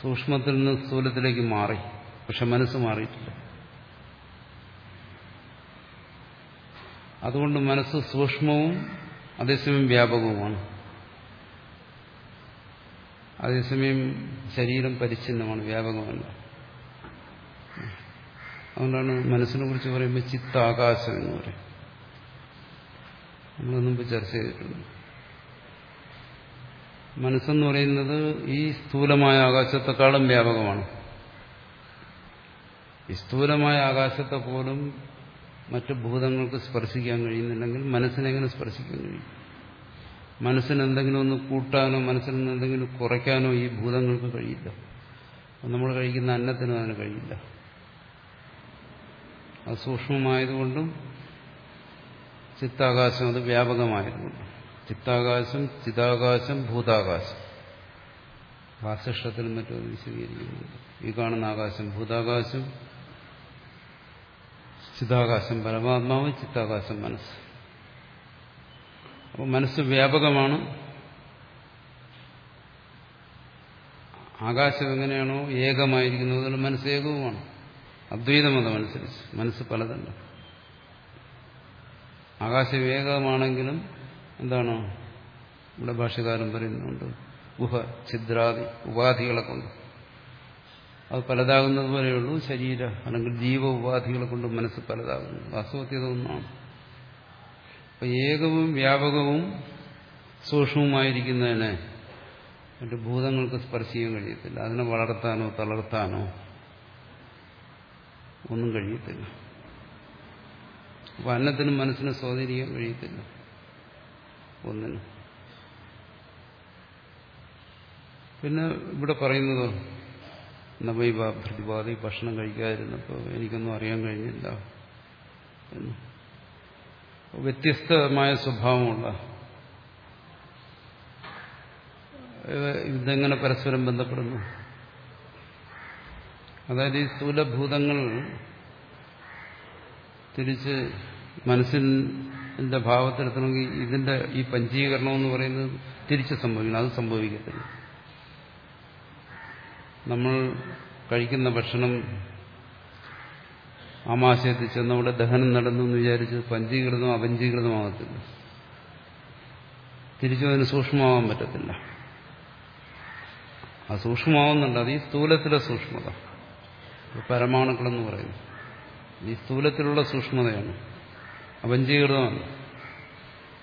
സൂക്ഷ്മത്തിൽ നിന്ന് സ്ഥൂലത്തിലേക്ക് മാറി. പക്ഷെ മനസ്സ് മാറിയിട്ടില്ല. അതുകൊണ്ട് മനസ്സ് സൂക്ഷ്മവും അതേസമയം വ്യാപകവുമാണ്. അതേസമയം ശരീരം പരിച്ഛിന്നമാണ് വ്യാപകമല്ല. അതുകൊണ്ടാണ് മനസ്സിനെ കുറിച്ച് പറയുമ്പോൾ ചിത്താകാശം എന്ന് പറയും. നമ്മൾ മുമ്പ് ചർച്ച ചെയ്തിട്ടുണ്ട്. മനസ്സെന്ന് പറയുന്നത് ഈ സ്ഥൂലമായ ആകാശത്തെക്കാളും വ്യാപകമാണ്. ഈ സ്ഥൂലമായ ആകാശത്തെ പോലും മറ്റു ഭൂതങ്ങൾക്ക് സ്പർശിക്കാൻ കഴിയുന്നുണ്ടെങ്കിൽ മനസ്സിനെങ്ങനെ സ്പർശിക്കാൻ കഴിയും? മനസ്സിന് എന്തെങ്കിലും ഒന്ന് കൂട്ടാനോ മനസ്സിൽ നിന്ന് എന്തെങ്കിലും കുറയ്ക്കാനോ ഈ ഭൂതങ്ങൾക്ക് കഴിയില്ല. നമ്മൾ കഴിക്കുന്ന അന്നത്തിനും അതിന് കഴിയില്ല. അത് സൂക്ഷ്മമായതുകൊണ്ടും ചിത്താകാശം അത് വ്യാപകമായതുകൊണ്ടും. ചിത്താകാശം ചിതാകാശം ഭൂതാകാശം. വാസിഷ്ടത്തിനും മറ്റും അത് വിശദീകരിക്കുന്നുണ്ട്. ഈ കാണുന്ന ആകാശം ഭൂതാകാശം ചിതാകാശം പരമാത്മാവ് ചിത്താകാശം മനസ്സ്. മനസ്സ് വ്യാപകമാണ്. ആകാശം എങ്ങനെയാണോ ഏകമായിരിക്കുന്നത് അതുപോലെ മനസ്സ് ഏകവുമാണ്. അദ്വൈതമതമനുസരിച്ച് മനസ്സ് പലതല്ല. ആകാശം ഏകമാണെങ്കിലും എന്താണ്? നമ്മുടെ ഭാഷകാരൻ പറയുന്നുണ്ട് ഗുഹ ഛിദ്രാദി ഉപാധികളെ കൊണ്ട്. അത് പലതാകുന്നത് പോലെയുള്ളൂ. ശരീര അല്ലെങ്കിൽ ജീവ ഉപാധികളെ കൊണ്ട് മനസ്സ് പലതാകുന്നു. വാസ്തവത്യത ഒന്നാണ്. അപ്പൊ ഏകവും വ്യാപകവും സൂക്ഷ്മവുമായിരിക്കുന്നതിനെ മറ്റു ഭൂതങ്ങൾക്ക് സ്പർശിക്കാൻ കഴിയത്തില്ല. അതിനെ വളർത്താനോ തളർത്താനോ ഒന്നും കഴിയത്തില്ല. അപ്പൊ അന്നത്തിനും മനസ്സിനെ സ്വാധീനിക്കാൻ കഴിയത്തില്ല. ഒന്നിനും. പിന്നെ ഇവിടെ പറയുന്നത് നവൈവ പ്രതിപാതി ഭക്ഷണം കഴിക്കാതിരുന്നപ്പോൾ എനിക്കൊന്നും അറിയാൻ കഴിഞ്ഞില്ല വ്യത്യസ്തമായ സ്വഭാവമുള്ള. ഇതെങ്ങനെ പരസ്പരം ബന്ധപ്പെടുന്നു. അതായത് ഈ സ്ഥൂലഭൂതങ്ങൾ തിരിച്ച് മനസ്സിന്റെ ഭാവത്തിലെത്തണമെങ്കിൽ ഇതിന്റെ ഈ പഞ്ചീകരണം എന്ന് പറയുന്നത് തിരിച്ച് സംഭവിക്കണം. അത് സംഭവിക്കത്തില്ല. നമ്മൾ കഴിക്കുന്ന ഭക്ഷണം ആമാശയത്തിൽ ചെന്ന് അവിടെ ദഹനം നടന്നു എന്ന് വിചാരിച്ച് പഞ്ചീകൃതം അപഞ്ചീകൃതമാകത്തില്ല തിരിച്ചു അതിന് സൂക്ഷ്മമാവാൻ പറ്റത്തില്ല. ആ സൂക്ഷ്മമാവുന്നുണ്ട്. അത് ഈ സ്ഥൂലത്തിലെ സൂക്ഷ്മത. പരമാണുക്കളെന്ന് പറയുന്നു ഈ സ്ഥൂലത്തിലുള്ള സൂക്ഷ്മതയാണ്. അപഞ്ചീകൃതമല്ല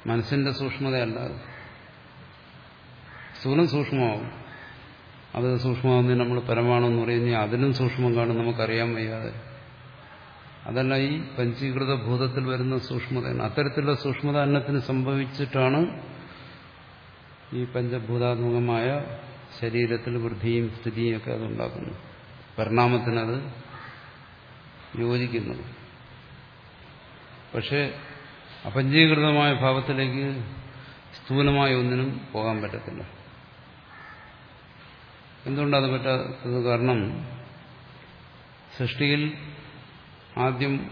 മനസ്സിന്റെ സൂക്ഷ്മതയല്ലാതെ സ്ഥൂലം സൂക്ഷ്മമാവും. അത് സൂക്ഷ്മമാവുന്നതിന് നമ്മൾ പരമാണെന്ന് പറയുന്നത് അതിലും സൂക്ഷ്മം കാണും. നമുക്കറിയാൻ വയ്യാതെ. അതല്ല ഈ പഞ്ചീകൃത ഭൂതത്തിൽ വരുന്ന സൂക്ഷ്മതയാണ് അത്തരത്തിലുള്ള സൂക്ഷ്മത അന്നത്തിന് സംഭവിച്ചിട്ടാണ് ഈ പഞ്ചഭൂതാത്മകമായ ശരീരത്തിൽ വൃദ്ധിയും സ്ഥിതിയും ഒക്കെ അതുണ്ടാക്കുന്നു പരിണാമത്തിനത് യോജിക്കുന്നു. പക്ഷേ അപഞ്ചീകൃതമായ ഭാവത്തിലേക്ക് സ്ഥൂലമായ ഒന്നിനും പോകാൻ പറ്റത്തില്ല. എന്തുകൊണ്ടത് പറ്റാത്തത് കാരണം സൃഷ്ടിയിൽ ആദ്യം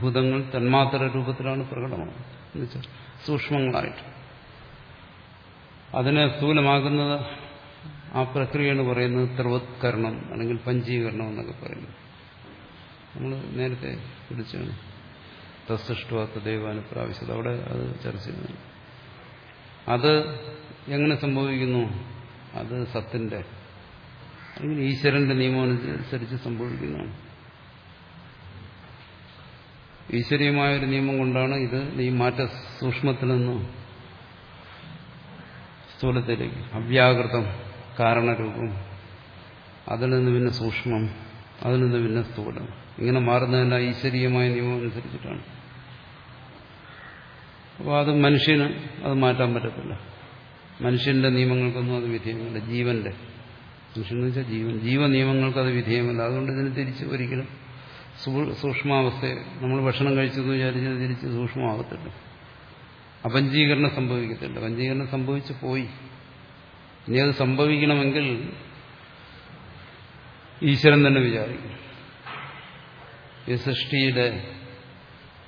ഭൂതങ്ങൾ തന്മാത്ര രൂപത്തിലാണ് പ്രകടമാകുന്നത്. എന്നുവെച്ചാൽ സൂക്ഷ്മങ്ങളായിട്ട്. അതിനെ സ്ഥൂലമാകുന്നത് ആ പ്രക്രിയയാണ് പറയുന്നത് ത്രിവത്കരണം അല്ലെങ്കിൽ പഞ്ചീകരണം എന്നൊക്കെ പറയുന്നു നമ്മൾ നേരത്തെ പിടിച്ചാണ് തസ്സൃഷ്ടവാത്ത ദൈവാനുപ്രാവശ്യത അവിടെ അത് ചർച്ച ചെയ്യുന്നു അത് എങ്ങനെ സംഭവിക്കുന്നു? അത് സത്തിന്റെ അല്ലെങ്കിൽ ഈശ്വരന്റെ നിയമം അനുസരിച്ച് സംഭവിക്കുന്നതാണ്. ഈശ്വരീയമായൊരു നിയമം കൊണ്ടാണ് ഇത് ഈ മാറ്റ സൂക്ഷ്മത്തിൽ നിന്ന് സ്ഥൂലത്തിലേക്ക് അവ്യാകൃതം കാരണരൂപം. അതിൽ നിന്ന് പിന്നെ സൂക്ഷ്മം അതിൽ നിന്ന് പിന്നെ സ്ഥൂലം. ഇങ്ങനെ മാറുന്നതെല്ലാം ഈശ്വരീയമായ നിയമം അനുസരിച്ചിട്ടാണ്. അപ്പോൾ അത് മനുഷ്യന് അത് മാറ്റാൻ പറ്റത്തില്ല. മനുഷ്യന്റെ നിയമങ്ങൾക്കൊന്നും അത് വിധേയമല്ല. ജീവന്റെ. മനുഷ്യൻ എന്ന് വെച്ചാൽ ജീവൻ. ജീവനിയമങ്ങൾക്ക് അത് വിധേയമല്ല. അതുകൊണ്ട് ഇതിന് തിരിച്ച് ഒരിക്കലും സൂക്ഷ്മാവസ്ഥയെ നമ്മൾ ഭക്ഷണം കഴിച്ചെന്ന് വിചാരിച്ചത് തിരിച്ച് സൂക്ഷ്മമാകത്തില്ല അപഞ്ചീകരണം സംഭവിക്കത്തില്ല. പഞ്ചീകരണം സംഭവിച്ചു പോയി. ഇനി അത് സംഭവിക്കണമെങ്കിൽ ഈശ്വരൻ തന്നെ വിചാരിക്കും. ഈ സൃഷ്ടിയുടെ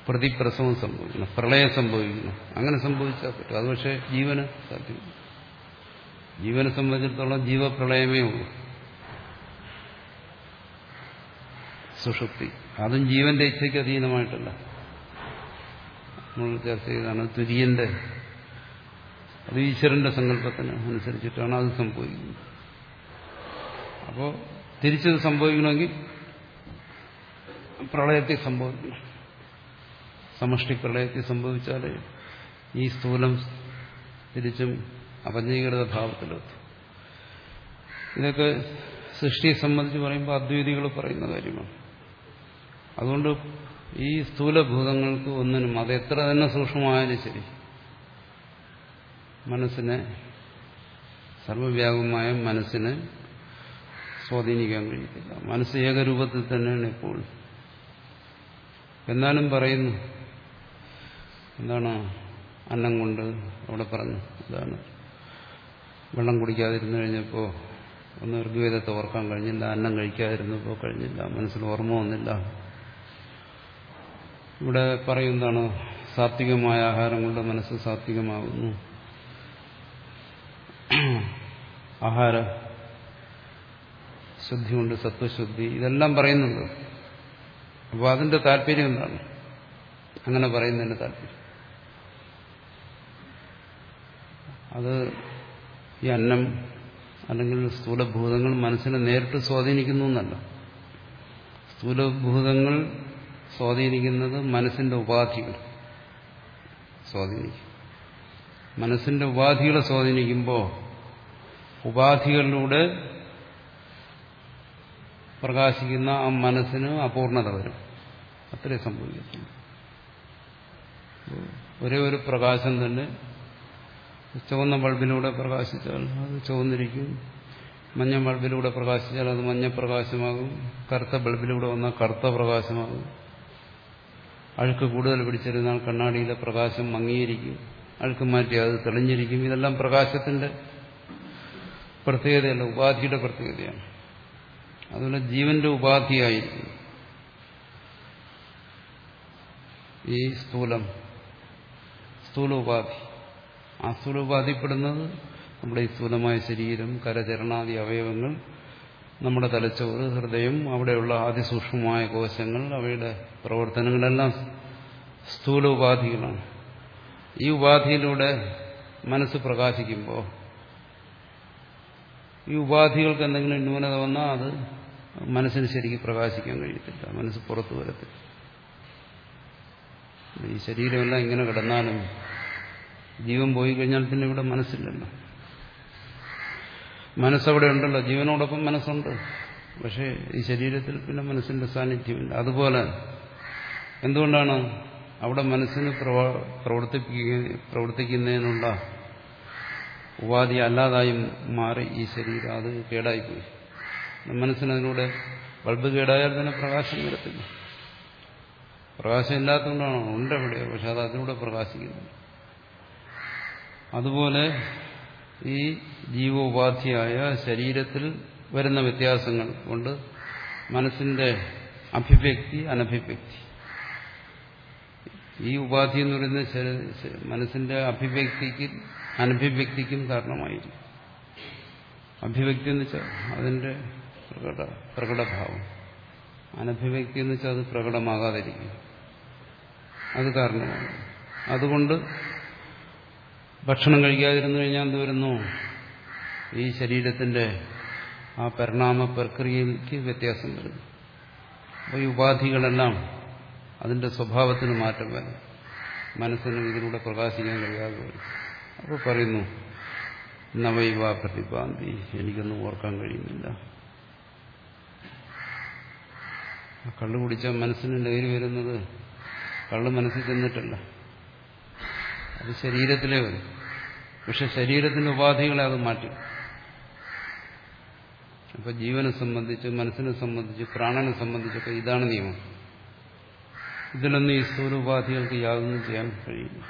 പ്രതിപ്രസവം സംഭവിക്കണം പ്രളയം സംഭവിക്കണം. അങ്ങനെ സംഭവിച്ചാൽ പറ്റും. അത് പക്ഷേ ജീവന് സാധ്യമല്ല. ജീവനെ സംബന്ധിച്ചിടത്തോളം ജീവപ്രളയമേ ഉള്ളൂ. സുഷുപ്തി. അതും ജീവന്റെ ഇച്ഛയ്ക്ക് അധീനമായിട്ടല്ല നമ്മൾ ചർച്ച ചെയ്താണ് തുര്യന്റെ അത് ഈശ്വരന്റെ സങ്കല്പത്തിന് അനുസരിച്ചിട്ടാണ് അത് സംഭവിക്കുന്നത്. അപ്പോൾ തിരിച്ചത് സംഭവിക്കണമെങ്കിൽ പ്രളയത്തെ സംഭവിക്കണം. സമഷ്ടി പ്രളയത്തെ സംഭവിച്ചാൽ ഈ സ്ഥൂലം തിരിച്ചും അപഞ്ചീകൃത ഭാവത്തിലെത്തും. ഇതൊക്കെ സൃഷ്ടിയെ സംബന്ധിച്ച് പറയുമ്പോൾ അദ്വൈതികൾ പറയുന്ന കാര്യമാണ്. അതുകൊണ്ട് ഈ സ്ഥൂലഭൂതങ്ങൾക്ക് ഒന്നിനും അത് എത്ര തന്നെ സൂക്ഷ്മമായാലും ശരി. മനസ്സിനെ സർവവ്യാപകമായ മനസ്സിനെ സ്വാധീനിക്കാൻ കഴിയത്തില്ല. മനസ്സ് ഏകരൂപത്തിൽ തന്നെയാണ് എപ്പോഴും എന്നാലും പറയുന്നു എന്താണ് അന്നം കൊണ്ട് അവിടെ പറഞ്ഞു അതാണ് വെള്ളം കുടിക്കാതിരുന്നു കഴിഞ്ഞപ്പോൾ ഒന്ന് ഋഗ്വേദത്തെ ഓർക്കാൻ കഴിഞ്ഞില്ല അന്നം കഴിക്കാതിരുന്നപ്പോൾ കഴിഞ്ഞില്ല മനസ്സിൽ ഓർമ്മ വന്നില്ല. ഇവിടെ പറയുന്നതാണ് സാത്വികമായ ആഹാരം കൊണ്ട് മനസ്സ് സാത്വികമാകുന്നു ആഹാര ശുദ്ധി കൊണ്ട് സത്വശുദ്ധി ഇതെല്ലാം പറയുന്നുണ്ട്. അപ്പോൾ അതിന്റെ താല്പര്യം എന്താണ്? അങ്ങനെ പറയുന്നതിന്റെ താല്പര്യം. അത് ഈ അന്നം അല്ലെങ്കിൽ സ്ഥൂലഭൂതങ്ങൾ മനസ്സിനെ നേരിട്ട് സ്വാധീനിക്കുന്നു എന്നല്ല. സ്ഥൂലഭൂതങ്ങൾ സ്വാധീനിക്കുന്നത് മനസ്സിന്റെ ഉപാധികൾ സ്വാധീനിക്കും. മനസ്സിന്റെ ഉപാധികളെ സ്വാധീനിക്കുമ്പോൾ ഉപാധികളിലൂടെ പ്രകാശിക്കുന്ന ആ മനസ്സിന് അപൂർണത വരും. അത്രേ സംഭവിക്കത്തുള്ളൂ. ഒരേ ഒരു പ്രകാശം തന്നെ ചുവന്ന ബൾബിലൂടെ പ്രകാശിച്ചാൽ അത് ചുവന്നിരിക്കും. മഞ്ഞ ബൾബിലൂടെ പ്രകാശിച്ചാൽ അത് മഞ്ഞ പ്രകാശമാകും. കറുത്ത ബൾബിലൂടെ വന്നാൽ കറുത്ത പ്രകാശമാകും. അഴുക്ക് കൂടുതൽ പിടിച്ചിരുന്നാൽ കണ്ണാടിയിലെ പ്രകാശം മങ്ങിയിരിക്കും. അഴുക്ക് മാറ്റി അത് തെളിഞ്ഞിരിക്കും. ഇതെല്ലാം പ്രകാശത്തിന്റെ പ്രത്യേകതയല്ല ഉപാധിയുടെ പ്രത്യേകതയാണ്. അതുപോലെ ജീവന്റെ ഉപാധിയായിരിക്കും. ഈ സ്ഥൂലം സ്ഥൂല ഉപാധി ആ സ്ഥൂല ഉപാധിപ്പെടുന്നത് നമ്മുടെ ഈ സ്ഥൂലമായ ശരീരം കരചരണാദി അവയവങ്ങൾ നമ്മുടെ തലച്ചോറ് ഹൃദയം അവിടെയുള്ള അതിസൂക്ഷ്മമായ കോശങ്ങൾ അവയുടെ പ്രവർത്തനങ്ങളെല്ലാം സ്ഥൂല ഉപാധികളാണ് ഈ ഉപാധിയിലൂടെ മനസ്സ് പ്രകാശിക്കുമ്പോൾ ഈ ഉപാധികൾക്ക് എന്തെങ്കിലും ന്യൂനത വന്നാൽ അത് മനസ്സിന് ശരിക്കും പ്രകാശിക്കാൻ കഴിയത്തില്ല. മനസ്സ് പുറത്തു വരത്തില്ല. ഈ ശരീരമെല്ലാം ഇങ്ങനെ കിടന്നാലും ജീവൻ പോയി കഴിഞ്ഞാൽ പിന്നെ ഇവിടെ മനസ്സില്ലല്ലോ. മനസ്സവിടെ ഉണ്ടല്ലോ. ജീവനോടൊപ്പം മനസ്സുണ്ട്. പക്ഷേ ഈ ശരീരത്തിൽ പിന്നെ മനസ്സിന്റെ സാന്നിധ്യമില്ല. അതുപോലെ എന്തുകൊണ്ടാണ് അവിടെ മനസ്സിന് പ്രവർത്തിക്കുന്നതിനുള്ള ഉപാധി അല്ലാതായി മാറി ഈ ശരീരം. അത് കേടായിപ്പോയി. മനസ്സിനതിലൂടെ ബൾബ് കേടായാൽ തന്നെ പ്രകാശം വരത്തില്ല. പ്രകാശം ഇല്ലാത്തതുകൊണ്ടാണോ. ഉണ്ട് എവിടെയോ പക്ഷെ അത് അതിലൂടെ പ്രകാശിക്കുന്നു. അതുപോലെ ഈ ജീവോപാധിയായ ശരീരത്തിൽ വരുന്ന വ്യത്യാസങ്ങൾ കൊണ്ട് മനസ്സിന്റെ അഭിവ്യക്തി അനഭിവ്യക്തി. ഈ ഉപാധി എന്ന് പറയുന്നത് മനസ്സിന്റെ അഭിവ്യക്തിക്കും അനഭിവ്യക്തിക്കും കാരണമായിരിക്കും. അഭിവ്യക്തി എന്ന് വെച്ചാൽ അതിന്റെ പ്രകട പ്രകടഭാവം. അനഭിവ്യക്തി എന്ന് വെച്ചാൽ അത് പ്രകടമാകാതിരിക്കും. അത് കാരണമാണ്. അതുകൊണ്ട് ഭക്ഷണം കഴിക്കാതിരുന്നു കഴിഞ്ഞാൽ എന്ത് വരുന്നു? ഈ ശരീരത്തിന്റെ ആ പരിണാമ പ്രക്രിയയ്ക്ക് വ്യത്യാസം വരുന്നു. അപ്പോൾ ഈ ഉപാധികളെല്ലാം അതിന്റെ സ്വഭാവത്തിന് മാറ്റം വരും. മനസ്സിന് ഇതിലൂടെ പ്രകാശിക്കാൻ കഴിയാതെ വരും. അപ്പോൾ പറയുന്നു നവൈവ പ്രതിഭാന്തി എനിക്കൊന്നും ഓർക്കാൻ കഴിയുന്നില്ല. കള്ളു കുടിച്ചാൽ മനസ്സിന് ലഹരി വരുന്നത് കള്ള് മനസ്സിൽ ചെന്നിട്ടല്ല അത് ശരീരത്തിലേ വരും. പക്ഷെ ശരീരത്തിന്റെ ഉപാധികളെ അത് മാറ്റി. അപ്പൊ ജീവനെ സംബന്ധിച്ച് മനസ്സിനെ സംബന്ധിച്ച് പ്രാണനെ സംബന്ധിച്ചൊക്കെ ഇതാണ് നിയമം. ഇതിലൊന്നും ഈ സ്ഥൂലോപാധികൾക്ക് യാതൊന്നും ചെയ്യാൻ കഴിയില്ല.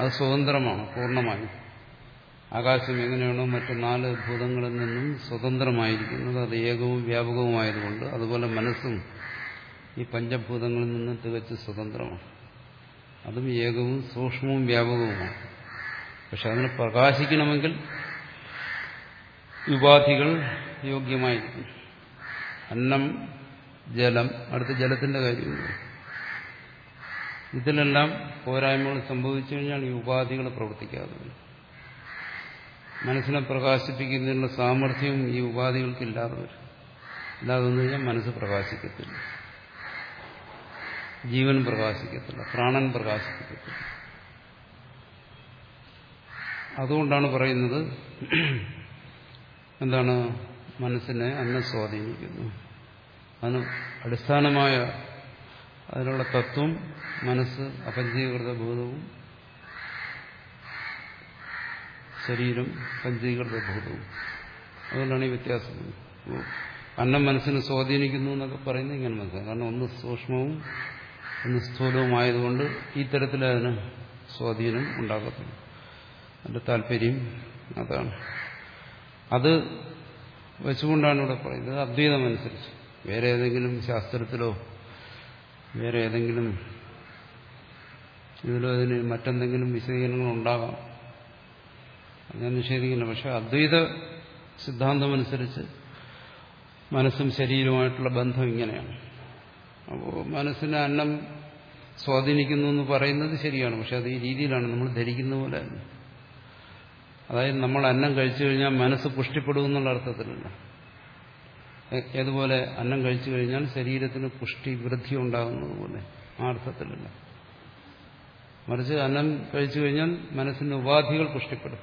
അത് സ്വതന്ത്രമാണ് പൂർണമായും. ആകാശം എങ്ങനെയാണോ മറ്റു നാല് ഭൂതങ്ങളിൽ നിന്നും സ്വതന്ത്രമായിരിക്കുന്നത് അത് ഏകവും വ്യാപകവുമായതുകൊണ്ട് അതുപോലെ മനസ്സും ഈ പഞ്ചഭൂതങ്ങളിൽ നിന്ന് തികച്ച് സ്വതന്ത്രമാണ്. അതും ഏകവും സൂക്ഷ്മവും വ്യാപകവുമാണ്. പക്ഷെ അതിനെ പ്രകാശിക്കണമെങ്കിൽ ഉപാധികൾ യോഗ്യമായിരിക്കും അന്നം ജലം അടുത്ത ജലത്തിന്റെ കാര്യമുണ്ട് ഇതിലെല്ലാം പോരായ്മകൾ സംഭവിച്ചു കഴിഞ്ഞാൽ ഈ ഉപാധികൾ പ്രവർത്തിക്കാതെ മനസ്സിനെ പ്രകാശിപ്പിക്കുന്നതിനുള്ള സാമർഥ്യവും ഈ ഉപാധികൾക്ക് ഇല്ലാതെ വരും. ഇല്ലാതെ വന്നു കഴിഞ്ഞാൽ മനസ്സ് പ്രകാശിക്കത്തില്ല. ജീവൻ പ്രകാശിക്കത്തില്ല പ്രാണൻ പ്രകാശിക്കത്തില്ല. അതുകൊണ്ടാണ് പറയുന്നത് എന്താണ് മനസ്സിനെ അന്ന സ്വാധീനിക്കുന്നു. അതിന് അടിസ്ഥാനമായ അതിനുള്ള തത്വം മനസ്സ് അപഞ്ചീകൃത ഭൂതവും ശരീരം പഞ്ചീകൃത ഭൂതവും അതുകൊണ്ടാണ് ഈ വ്യത്യാസം. അന്നം മനസ്സിനെ സ്വാധീനിക്കുന്നു എന്നൊക്കെ പറയുന്നത് ഇങ്ങനെ മനസ്സിലാക്കാം കാരണം ഒന്ന് സൂക്ഷ്മവും ഒന്ന് സ്ഥൂലവുമായതുകൊണ്ട് ഈ തരത്തിൽ അതിന് സ്വാധീനം ഉണ്ടാകത്തില്ല. അതിന്റെ താല്പര്യം അതാണ്. അത് വെച്ചുകൊണ്ടാണ് ഇവിടെ പറയുന്നത്. അദ്വൈതമനുസരിച്ച്. വേറെ ഏതെങ്കിലും ശാസ്ത്രത്തിലോ വേറെ ഏതെങ്കിലും ഇതിലോ അതിന് മറ്റെന്തെങ്കിലും വിശദീകരണങ്ങൾ ഉണ്ടാകാം. ഞാൻ നിഷേധിക്കുന്നു പക്ഷെ അദ്വൈത സിദ്ധാന്തമനുസരിച്ച് മനസ്സും ശരീരവുമായിട്ടുള്ള ബന്ധം ഇങ്ങനെയാണ്. അപ്പോൾ മനസ്സിനെ അന്നം സ്വാധീനിക്കുന്നു എന്ന് പറയുന്നത് ശരിയാണ്. പക്ഷെ അത് ഈ രീതിയിലാണ്. നമ്മൾ ധരിക്കുന്ന പോലെ അതായത് നമ്മൾ അന്നം കഴിച്ചു കഴിഞ്ഞാൽ മനസ്സ് പുഷ്ടിപ്പെടും എന്നുള്ള അർത്ഥത്തിലല്ല. ഏതുപോലെ അന്നം കഴിച്ചു കഴിഞ്ഞാൽ ശരീരത്തിന് പുഷ്ടി വൃദ്ധി ഉണ്ടാകുന്നത് പോലെ ആ അർത്ഥത്തിലല്ല. മറിച്ച് അന്നം കഴിച്ചു കഴിഞ്ഞാൽ മനസ്സിന്റെ ഉപാധികൾ പുഷ്ടിപ്പെടും.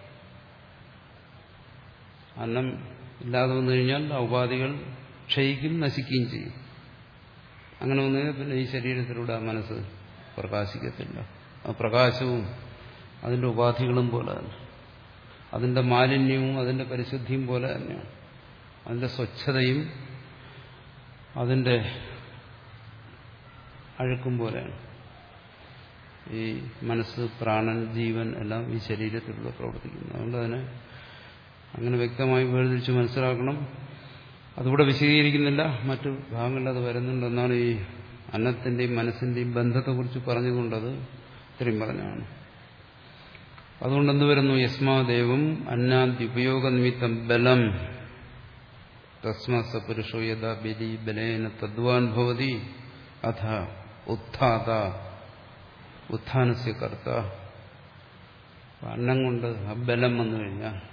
അന്നം ഇല്ലാതെ വന്നു കഴിഞ്ഞാൽ ആ ഉപാധികൾ ക്ഷയിക്കും നശിക്കുകയും ചെയ്യും. അങ്ങനെ വന്നാൽ പിന്നെ ഈ ശരീരത്തിലൂടെ ആ മനസ്സ് പ്രകാശിക്കത്തില്ല. ആ പ്രകാശവും അതിന്റെ ഉപാധികളും പോലെ തന്നെ. അതിന്റെ മാലിന്യവും അതിന്റെ പരിശുദ്ധിയും പോലെ തന്നെയാണ്. അതിന്റെ സ്വച്ഛതയും അതിന്റെ അഴുക്കും പോലെയാണ്. ഈ മനസ്സ് പ്രാണൻ ജീവൻ എല്ലാം ഈ ശരീരത്തിലൂടെ പ്രവർത്തിക്കുന്നു. അതുകൊണ്ട് അതിനെ അങ്ങനെ വ്യക്തമായി വേർതിരിച്ച് മനസ്സിലാക്കണം. അതുകൂടെ വിശദീകരിക്കുന്നില്ല. മറ്റു ഭാഗങ്ങളിൽ അത് വരുന്നുണ്ടെന്നാണ് ഈ അന്നത്തിന്റെയും മനസ്സിന്റെയും ബന്ധത്തെക്കുറിച്ച് പറഞ്ഞുകൊണ്ടത് ഇത്രയും പറഞ്ഞാണ് അതുകൊണ്ട് എന്ത് വരുന്നു? യസ്മാദേവം അന്നാദ്യുപയോഗ നിമിത്തം ബലം. തസ്മസ യഥാ ബലി ബലേന തദ്വാൻ ഭവതി അഥ ഉത്ഥാത. ഉത്ഥാനസ്യ കർത്ത. അന്നം കൊണ്ട് ആ ബലം വന്നു കഴിഞ്ഞാൽ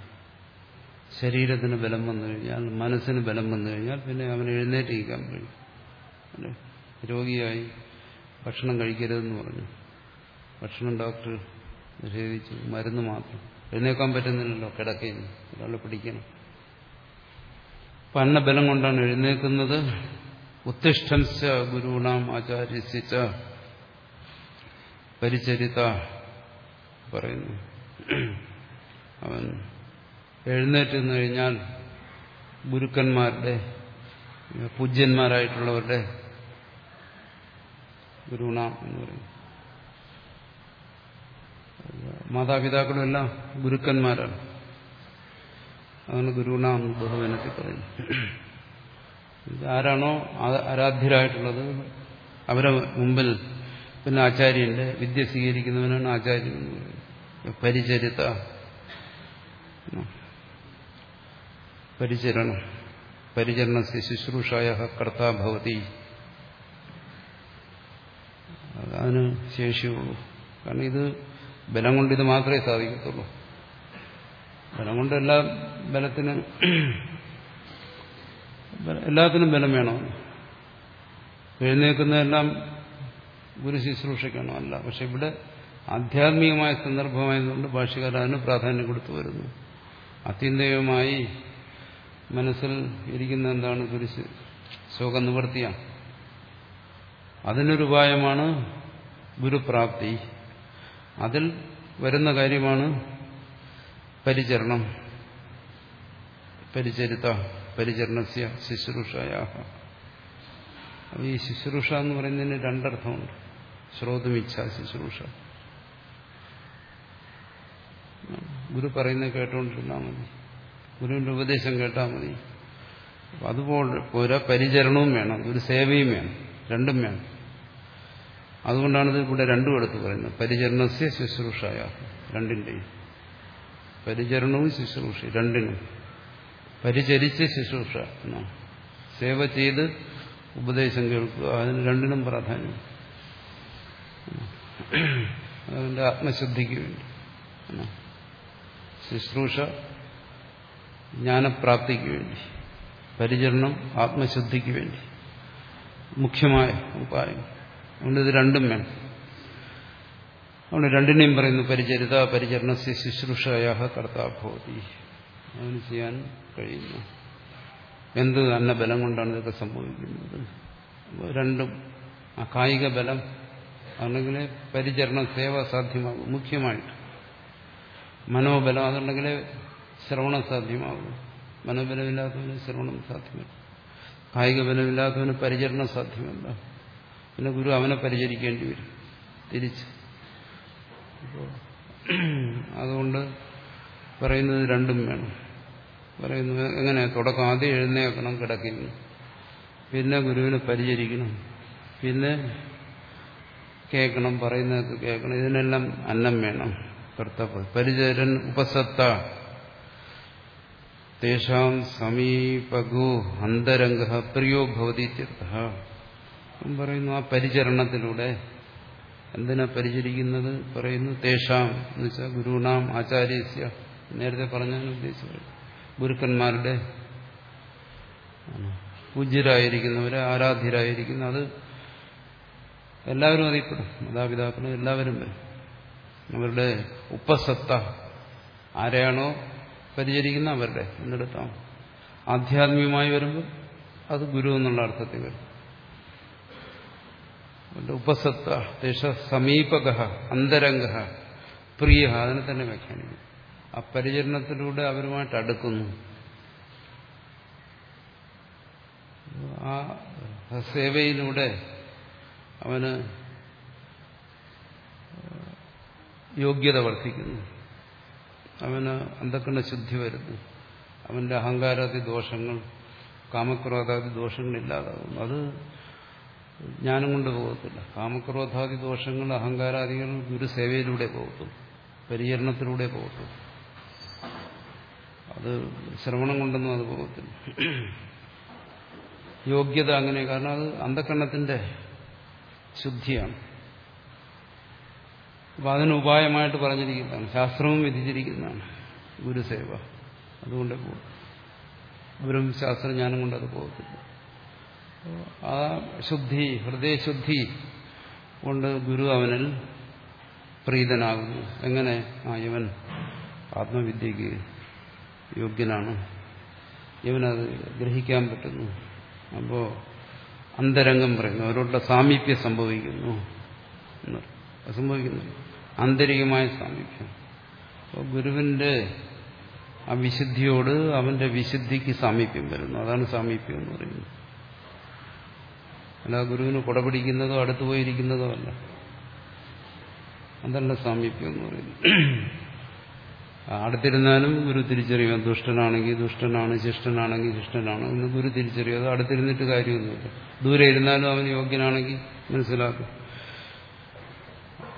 ശരീരത്തിന് ബലം വന്നു കഴിഞ്ഞാൽ മനസ്സിന് ബലം വന്നു കഴിഞ്ഞാൽ പിന്നെ അവന് എഴുന്നേറ്റിരിക്കാൻ കഴിയും. രോഗിയായി ഭക്ഷണം കഴിക്കരുതെന്ന് പറഞ്ഞു. ഭക്ഷണം ഡോക്ടർ നിഷേധിച്ചു. മരുന്ന് മാത്രം. എഴുന്നേക്കാൻ പറ്റുന്നില്ലല്ലോ കിടക്കയിൽ. ഒരാൾ പിടിക്കണം. പന്ന ബലം കൊണ്ടാണ് എഴുന്നേക്കുന്നത് ഉത്തിഷ്ഠംസ ഗുരുണാം ആചാര്യസിച്ച പരിചരിത പറയുന്നു. അവൻ എഴുന്നേറ്റ് നിന്ന് കഴിഞ്ഞാൽ ഗുരുക്കന്മാരുടെ പൂജ്യന്മാരായിട്ടുള്ളവരുടെ ഗുരുണ എന്ന് പറയും. മാതാപിതാക്കളും എല്ലാം ഗുരുക്കന്മാരാണ്. അതാണ് ഗുരുണാം ബഹുവനത്തിൽ പറയുന്നത്. ആരാണോ ആരാധ്യരായിട്ടുള്ളത് അവരെ മുമ്പിൽ പിന്നെ ആചാര്യന്റെ വിദ്യ സ്വീകരിക്കുന്നവനാണ് ആചാര്യൻ എന്ന് പരിചരിത. പരിചരണം. പരിചരണ ശുശ്രൂഷായ കർത്താഭവതി അതിന് ശേഷിയുള്ളൂ. കാരണം ഇത് ബലം കൊണ്ട് ഇത് മാത്രമേ സാധിക്കത്തുള്ളൂ. ബലം കൊണ്ട് എല്ലാ ബലത്തിന് എല്ലാത്തിനും ബലം വേണം. എഴുന്നേൽക്കുന്നതെല്ലാം ഗുരു ശുശ്രൂഷയ്ക്കാണോ അല്ല. പക്ഷെ ഇവിടെ ആധ്യാത്മികമായ സന്ദർഭമായതുകൊണ്ട് ഭാഷകാരൻ പ്രാധാന്യം കൊടുത്തു വരുന്നു. അത്യന്തികമായി മനസ്സിൽ ഇരിക്കുന്ന എന്താണ്? കുരിശ് ശോക നിവർത്തിയാണ് അതിനൊരു ഉപായമാണ് ഗുരുപ്രാപ്തി. അതിൽ വരുന്ന കാര്യമാണ് പരിചരണം. പരിചരിത പരിചരണസ്യ ശുശ്രൂഷയ. ഈ ശുശ്രൂഷ എന്ന് പറയുന്നതിന് രണ്ടർത്ഥമുണ്ട്. ശ്രോതുമിച്ഛ ശുശ്രൂഷ. ഗുരു പറയുന്നത് കേട്ടുകൊണ്ടിരുന്നാൽ മതി. ഗുരുവിന്റെ ഉപദേശം കേട്ടാൽ മതി. അതുപോലെ ഒരു പരിചരണവും വേണം ഒരു സേവയും വേണം രണ്ടും വേണം. അതുകൊണ്ടാണ് ഇവിടെ രണ്ടും എടുത്ത് പറയുന്നത്. പരിചരണസ്യ ശുശ്രൂഷയ രണ്ടിന്റെയും. പരിചരണവും ശുശ്രൂഷ രണ്ടിനും. പരിചരിച്ച് ശുശ്രൂഷ എന്നാണ് സേവ ചെയ്ത് ഉപദേശം കേൾക്കുക അതിന് രണ്ടിനും പ്രാധാന്യം. അതിന്റെ ആത്മശുദ്ധിക്ക് വേണ്ടി ശുശ്രൂഷ ജ്ഞാനപ്രാപ്തിക്ക് വേണ്ടി പരിചരണം ആത്മശുദ്ധിക്ക് വേണ്ടി. മുഖ്യമായ ഉപായം അതുകൊണ്ട് ഇത് രണ്ടും വേണം. അതുകൊണ്ട് രണ്ടിനെയും പറയുന്നു പരിചരിത പരിചരണ ശുശ്രൂഷയ കർത്താഭവതി. അവന് ചെയ്യാൻ കഴിയുന്നു. എന്ത് തന്നെ ബലം കൊണ്ടാണ് ഇതൊക്കെ സംഭവിക്കുന്നത്? രണ്ടും ആ കായിക ബലം അല്ലെങ്കിൽ പരിചരണ സേവ സാധ്യമാകും മുഖ്യമായിട്ട്. മനോബലം അതുണ്ടെങ്കിൽ ശ്രവണം സാധ്യമാകും മനോബലമില്ലാത്തവന് ശ്രവണം സാധ്യമല്ല. കായിക ബലമില്ലാത്തവന് പരിചരണം സാധ്യമല്ല. പിന്നെ ഗുരു അവനെ പരിചരിക്കേണ്ടി വരും. തിരിച്ച്. അതുകൊണ്ട് പറയുന്നത് രണ്ടും വേണം. പറയുന്നു എങ്ങനെ? തുടക്കം ആദ്യം എഴുന്നേക്കണം കിടക്കുന്നു പിന്നെ ഗുരുവിനെ പരിചരിക്കണം. പിന്നെ കേൾക്കണം പറയുന്നതൊക്കെ കേൾക്കണം. ഇതിനെല്ലാം അന്നം വേണം. കർത്തപ്പ് പരിചരൻ ഉപസത്ത. തേഷാം അന്തരംഗ പ്രിയോ ഭവതി പറയുന്നു ആ പരിചരണത്തിലൂടെ എന്തിനാ പരിചരിക്കുന്നത്? പറയുന്നു തേഷാം എന്ന് വെച്ചാൽ ഗുരുണാം ആചാര്യസ്യ നേരത്തെ പറഞ്ഞാൽ ഉദ്ദേശിച്ചത്. ഗുരുക്കന്മാരുടെ പൂജ്യരായിരിക്കുന്നവരെ ആരാധ്യരായിരിക്കുന്ന അത് എല്ലാവരും അറിയപ്പെടും മാതാപിതാക്കളും എല്ലാവരും വരും. അവരുടെ ഉപസത്ത ആരെയാണോ പരിചരിക്കുന്ന അവരുടെ എന്നെടുത്താം. ആധ്യാത്മികമായി വരുമ്പോൾ അത് ഗുരു എന്നുള്ള അർത്ഥത്തിൽ വരും. ഉപസത്ത ദേശ സമീപക അന്തരംഗ പ്രിയ അതിനെ തന്നെ വ്യാഖ്യാനിക്കും ആ പരിചരണത്തിലൂടെ അവരുമായിട്ട് അടുക്കുന്നു. ആ സേവയിലൂടെ അവന് യോഗ്യത വർദ്ധിക്കുന്നു. അവന് അന്ധക്കണ്ണ ശുദ്ധി വരുന്നു. അവന്റെ അഹങ്കാരാദി ദോഷങ്ങൾ കാമക്രോധാദി ദോഷങ്ങൾ ഇല്ലാതാകുന്നു അത് ജ്ഞാനം കൊണ്ട് പോകത്തില്ല. കാമക്രോധാദി ദോഷങ്ങൾ അഹങ്കാരാദികൾ ഗുരുസേവയിലൂടെ പോകത്തു പരിചരണത്തിലൂടെ പോകത്തു അത് ശ്രവണം കൊണ്ടൊന്നും അത് പോകത്തില്ല. യോഗ്യത അങ്ങനെ കാരണം അത് അന്ധക്കണ്ണത്തിന്റെ ശുദ്ധിയാണ്. അപ്പൊ അതിന് ഉപായമായിട്ട് പറഞ്ഞിരിക്കുന്നതാണ്. ശാസ്ത്രവും വിധിച്ചിരിക്കുന്നതാണ്. ഗുരുസേവ. അതുകൊണ്ട് പോകും. ശാസ്ത്രജ്ഞാനം കൊണ്ട് അത് പോകത്തില്ല. ആ ശുദ്ധി ഹൃദയശുദ്ധി കൊണ്ട് ഗുരു അവനിൽ പ്രീതനാകുന്നു. എങ്ങനെ? ആ ഇവൻ ആത്മവിദ്യക്ക് യോഗ്യനാണ്. ഇവനത് ഗ്രഹിക്കാൻ പറ്റുന്നു. അപ്പോ അന്തരംഗം പറയുന്നു. അവരോടുള്ള സാമീപ്യം സംഭവിക്കുന്നു സംഭവിക്കുന്നു ആന്തരികമായ സാമീപ്യം അപ്പോൾ ഗുരുവിന്റെ വിശുദ്ധിയോട് അവന്റെ വിശുദ്ധിക്ക് സാമീപ്യം വരുന്നു. അതാണ് സാമീപ്യം എന്ന് പറയുന്നത്. അല്ല ഗുരുവിന് കുടപിടിക്കുന്നതോ അടുത്തു പോയിരിക്കുന്നതോ അല്ല. അതല്ല സാമീപ്യം എന്ന് പറയുന്നത്. അടുത്തിരുന്നാലും ഗുരു തിരിച്ചറിയാം ദുഷ്ടനാണെങ്കിൽ ദുഷ്ടനാണ് ശിഷ്ടനാണെങ്കിൽ ശിഷ്ടനാണ്. എന്ന് ഗുരു തിരിച്ചറിയാം അത് അടുത്തിരുന്നിട്ട് കാര്യമൊന്നുമില്ല. ദൂരെ ഇരുന്നാലും അവൻ യോഗ്യനാണെങ്കിൽ മനസ്സിലാക്കും.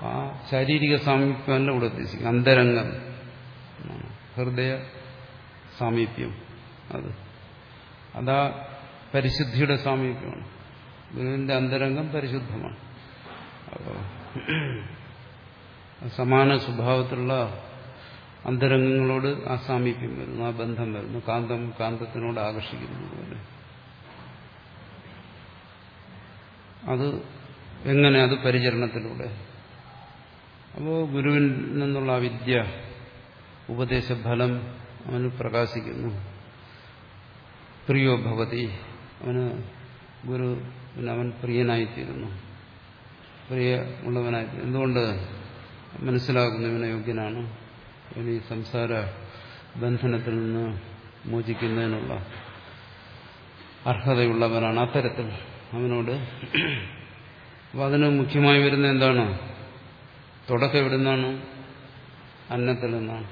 ആ ശാരീരിക സാമീപ്യമല്ല ഇവിടെ ഉദ്ദേശിക്കുക അന്തരംഗം. ഹൃദയ സാമീപ്യം. അത്. അതാ പരിശുദ്ധിയുടെ സാമീപ്യമാണ്. ഗുരുവിന്റെ അന്തരംഗം പരിശുദ്ധമാണ്. അപ്പോൾ സമാന സ്വഭാവത്തിലുള്ള അന്തരംഗങ്ങളോട് ആ സാമീപ്യം വരുന്നു ആ ബന്ധം വരുന്നു കാന്തം കാന്തത്തിനോട് ആകർഷിക്കുന്നു പോലെ. അത് എങ്ങനെ? അത് പരിചരണത്തിലൂടെ. അപ്പോൾ ഗുരുവിൽ നിന്നുള്ള വിദ്യ ഉപദേശഫലം അവന് പ്രകാശിക്കുന്നു. പ്രിയോ ഭവതി അവന് ഗുരു അവൻ പ്രിയനായിത്തീരുന്നു. പ്രിയ ഉള്ളവനായി എന്തുകൊണ്ട് മനസ്സിലാക്കുന്നു ഇവന് യോഗ്യനാണ്? ഇവന് ഈ സംസാര ബന്ധനത്തിൽ നിന്ന് മോചിക്കുന്നതിനുള്ള അർഹതയുള്ളവനാണ്. അത്തരത്തിൽ അവനോട് അപ്പം അതിന് മുഖ്യമായി വരുന്ന എന്താണ്? തുടക്കം എവിടെ നിന്നാണ് അന്നത്തിൽ നിന്നാണ്.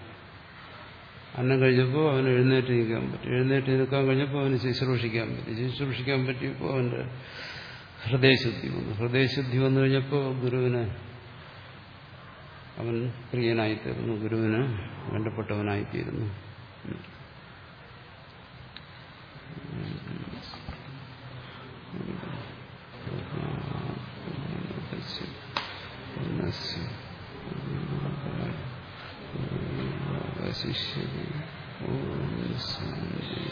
അന്നം കഴിഞ്ഞപ്പോൾ അവന് എഴുന്നേറ്റ് നിൽക്കാൻ പറ്റി. എഴുന്നേറ്റ് നിൽക്കാൻ കഴിഞ്ഞപ്പോൾ അവന് ശുശ്രൂഷിക്കാൻ പറ്റി. ശുശ്രൂഷിക്കാൻ പറ്റിയപ്പോൾ അവന്റെ ഹൃദയശുദ്ധി വന്നു. ഹൃദയശുദ്ധി വന്നു കഴിഞ്ഞപ്പോൾ ഗുരുവിന് അവൻ പ്രിയനായിത്തീരുന്നു ഗുരുവിന് വേണ്ടപ്പെട്ടവനായിത്തീരുന്നു. അവശിഷ്യതി ഓം ശാന്തി